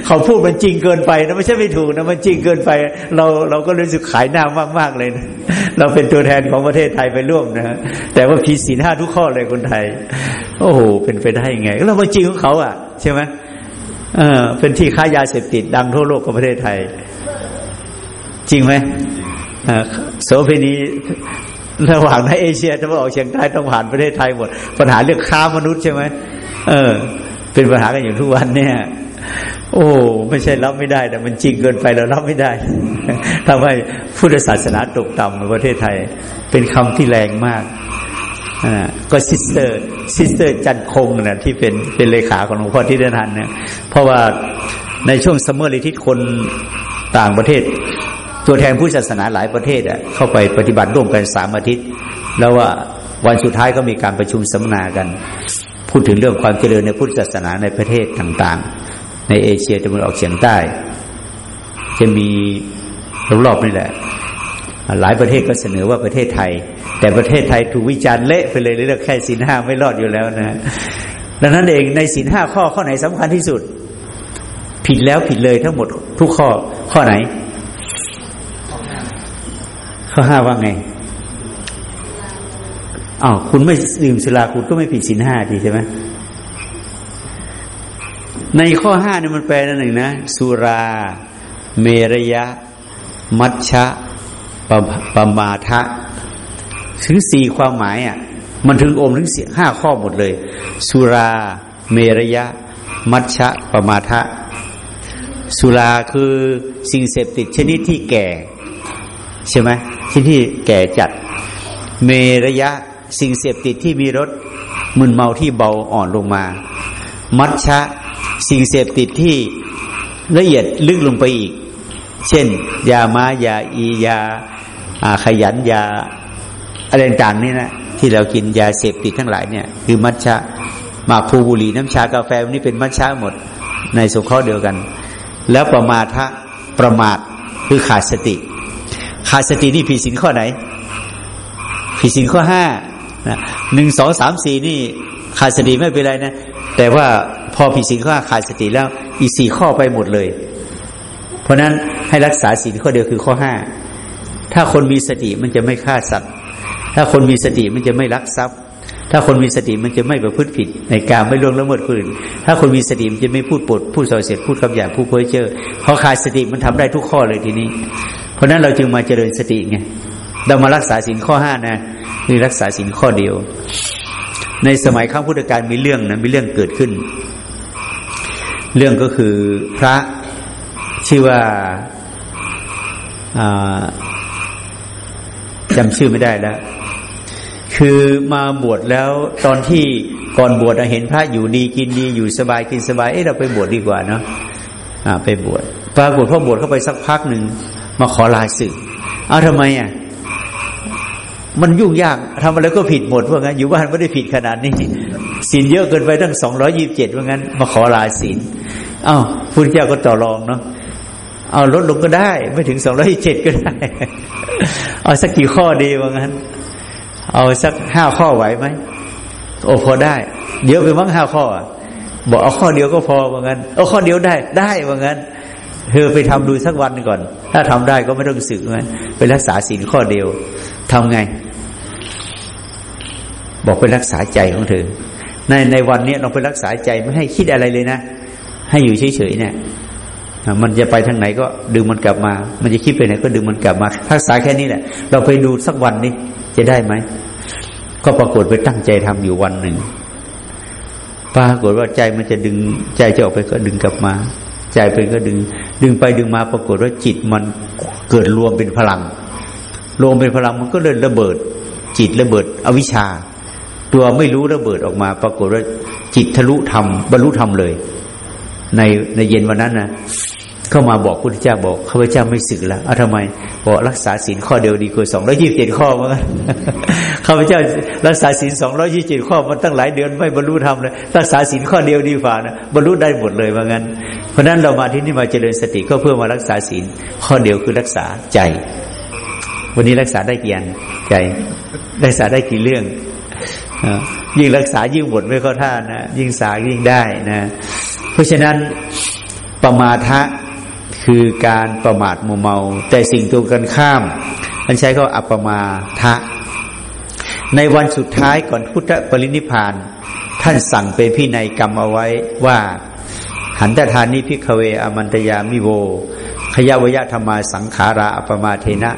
เขาพูดมันจริงเกินไปนะไม่ใช่ไม่ถูกนะมันจริงเกินไป เราเราก็รู้สึกขายหน้ามากๆเลยนะเราเป็นตัวแทนของประเทศไทยไปร่วมนะฮะแต่ว่าพีศีลห้าทุกข้อเลยคนไทย โอ้โหเป็นไปได้ยังไงเรามาจริงของเขาอะ ใช่ไหมเออเป็นที่ค้ายาเสพติดดังทั่วโลกของประเทศไทยจริงไหมโสเภณี ระหว่างในเอเชียตะวันออกเฉียงใต้ต้องผ่านประเทศไทยหมด ปัญหาเรื่องค้ามนุษย์ใช่ไหมเออ เป็นปัญหากันอยู่ทุกวันเนี่ย โอ้ไม่ใช่รับไม่ได้แต่มันจริงเกินไปเรารับไม่ได้ทำให้พุทธศาสนาตกต่ำในประเทศไทย เป็นคำที่แรงมากอ่าก็ sister sister จันคงนะที่เป็นเป็นเลขาของหลวงพ่อติช นัท ฮันห์เนี่ยเพราะว่าในช่วง summer retreat คนต่างประเทศ ตัวแทนผู้ศาสนาหลายประเทศอะเข้าไปปฏิบัติร่วมกันสามอาทิตย์ แล้วว่าวันสุดท้ายก็มีการประชุมสัมมนากัน พูดถึงเรื่องความเจริญในพุทธศาสนาในประเทศต่างๆ ในเอเชียตะวันออกเฉียงใต้ จะมีรอบๆนี่แหละ หลายประเทศก็เสนอว่าประเทศไทย แต่ประเทศไทยถูกวิจารณ์เละไปเลยเรื่องแค่สินห้าไม่รอดอยู่แล้วนะดังนั้นเองในสินห้าข้อข้อไหนสำคัญที่สุด ผิดแล้วผิดเลยทั้งหมดทุกข้อข้อไหน ข้อห้าว่าไงอ้าวคุณไม่ดื่มสุราคุณก็ไม่ผิดสินห้าดีใช่ไหมในข้อห้าเนี่ยมันแปลนั่นหนึ่งนะสุรา เมรยะ มัชชะปปมาทะ ถึงสี่ความหมายอะ มันถึงอมถึงสี่ห้าข้อหมดเลย สุรา เมรยะ มัชชะปมาทะ สุราคือสิ่งเสพติดชนิดที่แก่ ใช่ไหมชนิดที่แก่จัดเมระยะสิ่งเสพติดที่มีรสมึนเมาที่เบาอ่อนลงมา มัชชะสิ่งเสพติดที่ละเอียดลึกลงไปอีก เช่น ยามายาอียาอาขยันยาอะไรต่างๆนี่นะที่เรากินยาเสพติดทั้งหลายเนี่ย คือมัชชะหมากภูบุรีน้ำชากาแฟนี่เป็นมัชชะหมดในสุข้อเดียวกัน แล้วประมาทะประมาทคือขาดสติ ขาดสตินี่ผิดสินข้อไหน ผิดสินข้อห้าหนึ่งสองสามสี่นี่ขาดสติไม่เป็นไรนะ แต่ว่าพอผิดสินข้อขาดสติแล้ว อีสี่ข้อไปหมดเลย เพราะนั้นให้รักษาสินข้อเดียวคือข้อห้าถ้าคนมีสติมันจะไม่ฆ่าสัตว์ ถ้าคนมีสติมันจะไม่ลักทรัพย์ ถ้าคนมีสติมันจะไม่ประพฤติผิด ในการไม่ล่วงละเมิดคนอื่น ถ้าคนมีสติมันจะไม่พูดปดพูดส่อเสียดพูดคำหยาบพูดเพ้อเจ้อพอขาดสติมันทำได้ทุกข้อเลยทีนี้เราะนั้นเราจึงมาเจริญสติไงเรามารักษาสินข้อห้านะคือรักษาสินข้อเดียว ในสมัยข้างพุทธกาลมีเรื่องนะมีเรื่องเกิดขึ้น เรื่องก็คือพระชื่อว่าจำชื่อไม่ได้แล้ว คือมาบวชแล้วตอนที่ก่อนบวชเห็นพระอยู่ดีกินดีอยู่สบายกินสบายเอ้เราไปบวชดีกว่าเนาะไปบวชปรากฏพอบวชเข้าไปสักพักหนึ่ง มาขอลาสึกเอาทำไมอะมันยุ่งยากทำอะไรก็ผิดหมดว่างั้นอยู่บ้านไม่ได้ผิดขนาดนี้ศีลเยอะเกินไปตั้งสองร้อยี่บเจ็ดว่างั้น มาขอลาศีลอ้าวพุทธเจ้าก็ต่อรองเนาะเอาลดลงก็ได้ ไม่ถึงสองร้อยเจ็ดก็ได้ เอาสักกี่ข้อดีว่างั้น เอาสักห้าข้อไหวไหมโอ้พอได้เดี๋ยวไปมั้งห้าข้อบอกเอาข้อเดียวก็พอว่างั้น เอาข้อเดียวได้ได้ว่างั้น เธอไปทำดูสักวันก่อน ถ้าทำได้ก็ไม่ต้องสึกงั้นไปรักษาศีลข้อเดียวทำไง บอกไปรักษาใจของเธอ ในในวันนี้เราไปรักษาใจไม่ให้คิดอะไรเลยนะ ให้อยู่เฉยๆเนี่ยมันจะไปทางไหนก็ดึงมันกลับมา มันจะคิดไปไหนก็ดึงมันกลับมารักษาแค่นี้แหละ เราไปดูสักวันนี้จะได้ไหม ก็ปรากฏไปตั้งใจทำอยู่วันหนึ่งปรากฏว่าใจมันจะดึงใจจะออกไปก็ดึงกลับมา ใจไปก็ดึง ดึงไปดึงมาปรากฏว่าจิตมันเกิดรวมเป็นพลัง รวมเป็นพลังมันก็เลยระเบิด จิตระเบิด อวิชชา ตัวไม่รู้ระเบิดออกมา ปรากฏว่าจิตทะลุธรรมบรรลุธรรมเลย ในในเย็นวันนั้นนะเข้ามาบอกพุทธเจ้าบอกข้าพเจ้าไม่สึกแล้วเอาทำไมบอกรักษาศีลข้อเดียวดีกว่าสองร้อยี่สิบเจ็ดข้อมั้ง ข้าพเจ้ารักษาศีลสองร้อยี่สิบข้อมันตั้งหลายเดือนไม่บรรลุธรรมเลยรักษาศีลข้อเดียวดีฝ่านะบรรลุได้หมดเลยว่างั้น เพราะนั้นเรามาที่นี่มาเจริญสติก็เพื่อมารักษาศีลข้อเดียวคือรักษาใจ วันนี้รักษาได้กี่อันใจ รักษาได้กี่เรื่องยิ่งรักษายิ่งหมดไม่เข้าท่านะยิ่งสายิ่งได้นะ เพราะฉะนั้นประมาทะคือการประมาทมัวเมา แต่สิ่งตรงกันข้าม มันใช้ก็อัปปมาทะ ในวันสุดท้ายก่อนพุทธปรินิพพาน ท่านสั่งเป็นพินัยกรรมเอาไว้ว่า หันทะทานิ ภิกขะเว อามันตะยามิโว วะยะธัมมาสังขารา อัปปะมาเทนะ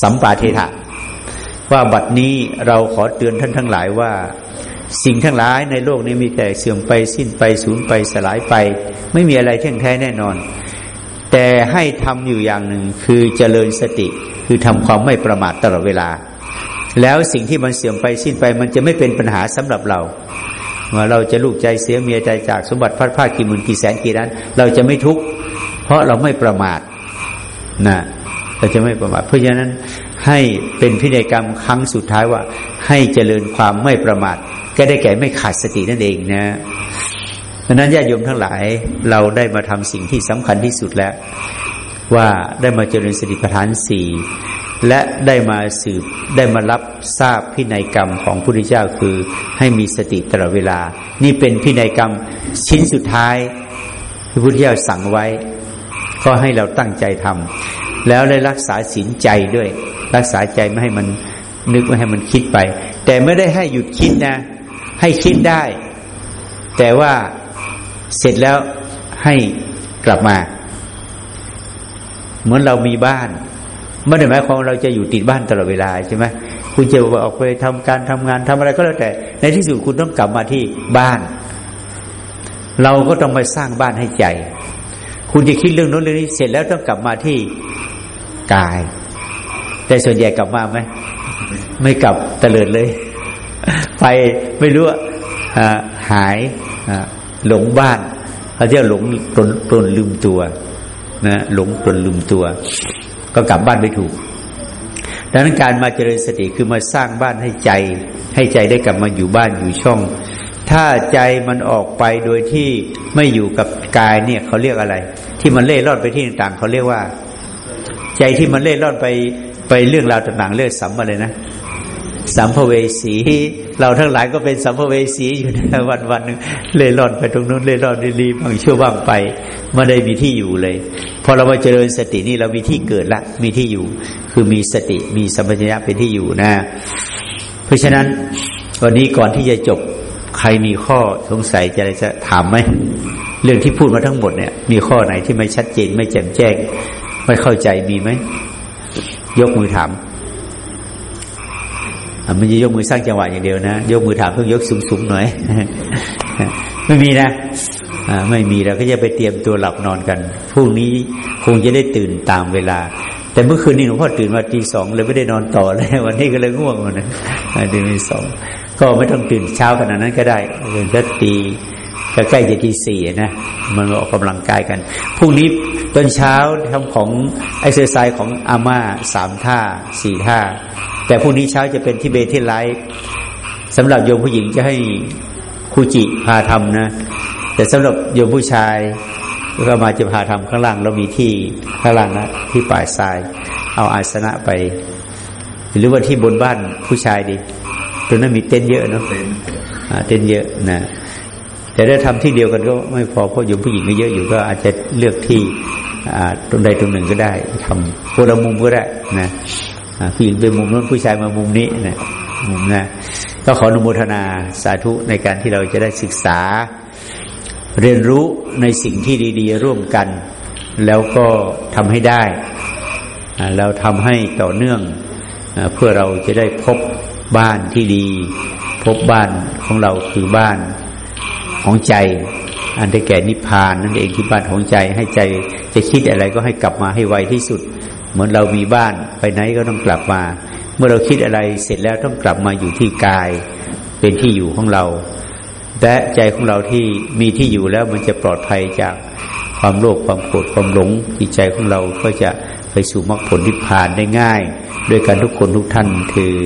สัมปาเทถะว่าบัดนี้เราขอเตือนท่านทั้งหลายว่า สิ่งทั้งหลายในโลกนี้มีแต่เสื่อมไปสิ้นไปสูญไปสลายไป ไม่มีอะไรเที่ยงแท้แน่นอน แต่ให้ทำอยู่อย่างหนึ่งคือเจริญสติคือทำความไม่ประมาทตลอดเวลา แล้วสิ่งที่มันเสื่อมไปสิ้นไปมันจะไม่เป็นปัญหาสำหรับเราว่าเราจะลูกใจเสียเมียใจจากสมบัติพัดผ้ากี่หมื่นกี่แสนกี่ล้น เราจะไม่ทุกข์เพราะเราไม่ประมาทนะเราจะไม่ประมาทเพราะฉะนั้นให้เป็นพินัยกรรมครั้งสุดท้ายว่า ให้เจริญความไม่ประมาทก็ได้แก่ไม่ขาดสตินั่นเองนะดังนั้นญาติโยมทั้งหลายเราได้มาทำสิ่งที่สำคัญที่สุดแล้ว ว่าได้มาเจริญสติปัฏฐานสี่ และได้มาสืบได้มารับทราบพินัยกรรมของพระพุทธเจ้าคือให้มีสติตลอดเวลา นี่เป็นพินัยกรรมชิ้นสุดท้ายที่พระพุทธเจ้าสั่งไว้ ก็ให้เราตั้งใจทำแล้วได้รักษาศีลใจด้วย รักษาใจไม่ให้มันนึกไม่ให้มันคิดไป แต่ไม่ได้ให้หยุดคิดนะ ให้คิดได้ แต่ว่าเสร็จแล้วให้กลับมา เหมือนเรามีบ้าน ไม่ได้หมายความเราจะอยู่ติดบ้านตลอดเวลาใช่ไหมคุณจะออกไปทำการทำงานทำอะไรก็แล้วแต่ ในที่สุดคุณต้องกลับมาที่บ้าน เราก็ต้องไปสร้างบ้านให้ใจ คุณจะคิดเรื่องโน้นเรื่องนี้เสร็จแล้วต้องกลับมาที่กาย แต่ส่วนใหญ่กลับมาไหมไม่กลับเตลิดเลย ไปไม่รู้หายหลงบ้านเขาเรียกหลงตนตนลืมตัวนะหลงตนลืมตัว ก็กลับบ้านไม่ถูก ดังนั้นการมาเจริญสติคือมาสร้างบ้านให้ใจ ให้ใจได้กลับมาอยู่บ้านอยู่ช่อง ถ้าใจมันออกไปโดยที่ไม่อยู่กับกายเนี่ยเขาเรียกอะไร ที่มันเล่ร่อนไปที่ต่างๆเขาเรียกว่า ใจที่มันเล่ร่อนไปไปเรื่องราวต่างๆเรื่องสัมอะไรนะ สัมภเวสี เราทั้งหลายก็เป็นสัมภเวสีอยู่ในวันวันหนึ่งเล่ร่อนไปตรงนู้นเล่ร่อนรีบางชั่วบ้างไปไม่ได้มีที่อยู่เลยพอเรามาเจริญสตินี่เรามีที่เกิดละ มีที่อยู่ คือมีสติมีสัมปชัญญะเป็นที่อยู่นะ เพราะฉะนั้นวันนี้ก่อนที่จะจบใครมีข้อสงสัยจะจะถามไหมเรื่องที่พูดมาทั้งหมดเนี่ย มีข้อไหนที่ไม่ชัดเจนไม่แจ่มแจ้ง ไม่เข้าใจมีไหมยกมือถาม มันจะยกมือสร้างจังหวะอย่างเดียวนะยกมือถามต้องยกสูงๆหน่อยไม่มีนะไม่มีเราก็จะไปเตรียมตัวหลับนอนกันพรุ่งนี้คงจะได้ตื่นตามเวลา แต่เมื่อคืนนี้หลวงพ่อตื่นมาตีสองเลยไม่ได้นอนต่อเลยวันนี้ก็เลยง่วงนะตีสองก็ไม่ต้องตื่นเช้าขนาดนั้นก็ได้เดินก็ตีก็ใกล้จะทีสี่นะมันออกกำลังกายกันพรุ่งนี้ตอนเช้าทำของไอเซอร์ไซส์ของอาม่าสามท่าสี่ท่า แต่พรุ่งนี้เช้าจะเป็นที่เบที่ไลฟ์สำหรับโยมผู้หญิงจะให้คูจิพาทำนะ แต่สำหรับโยมผู้ชายก็มาจะพาทำข้างล่างเรามีที่ข้างล่างนะที่ป่ายทราย เอาอาสนะไป หรือว่าที่บนบ้านผู้ชายดีตรงนั้นมีเต้นเยอะเนาะเต้นเยอะนะแต่ถ้าทำที่เดียวกันก็ไม่พอเพราะโยมผู้หญิงก็เยอะอยู่ก็อาจจะเลือกที่ตรงใดตรงหนึ่งก็ได้ทำโคนละมุมก็ได้นะ ผู้หญิงไปมุมนู้นผู้ชายมามุมนี้นะมุมนะก็ขออนุโมทนาสาธุในการที่เราจะได้ศึกษา เรียนรู้ในสิ่งที่ดี ๆ ร่วมกัน แล้วก็ทำให้ได้แล้วทำให้ต่อเนื่อง เพื่อเราจะได้พบบ้านที่ดี พบบ้านของเราคือบ้านของใจ อันได้แก่นิพพานนั่นเองที่บ้านของใจให้ใจจะคิดอะไรก็ให้กลับมาให้ไวที่สุด เหมือนเรามีบ้านไปไหนก็ต้องกลับมา เมื่อเราคิดอะไรเสร็จแล้วต้องกลับมาอยู่ที่กาย เป็นที่อยู่ของเราและใจของเราที่มีที่อยู่แล้วมันจะปลอดภัยจากความโลภความโกรธความหลงจิตใจของเราก็จะไปสู่มรรคผลนิพพานได้ง่าย ด้วยกันทุกคนทุกท่านคือ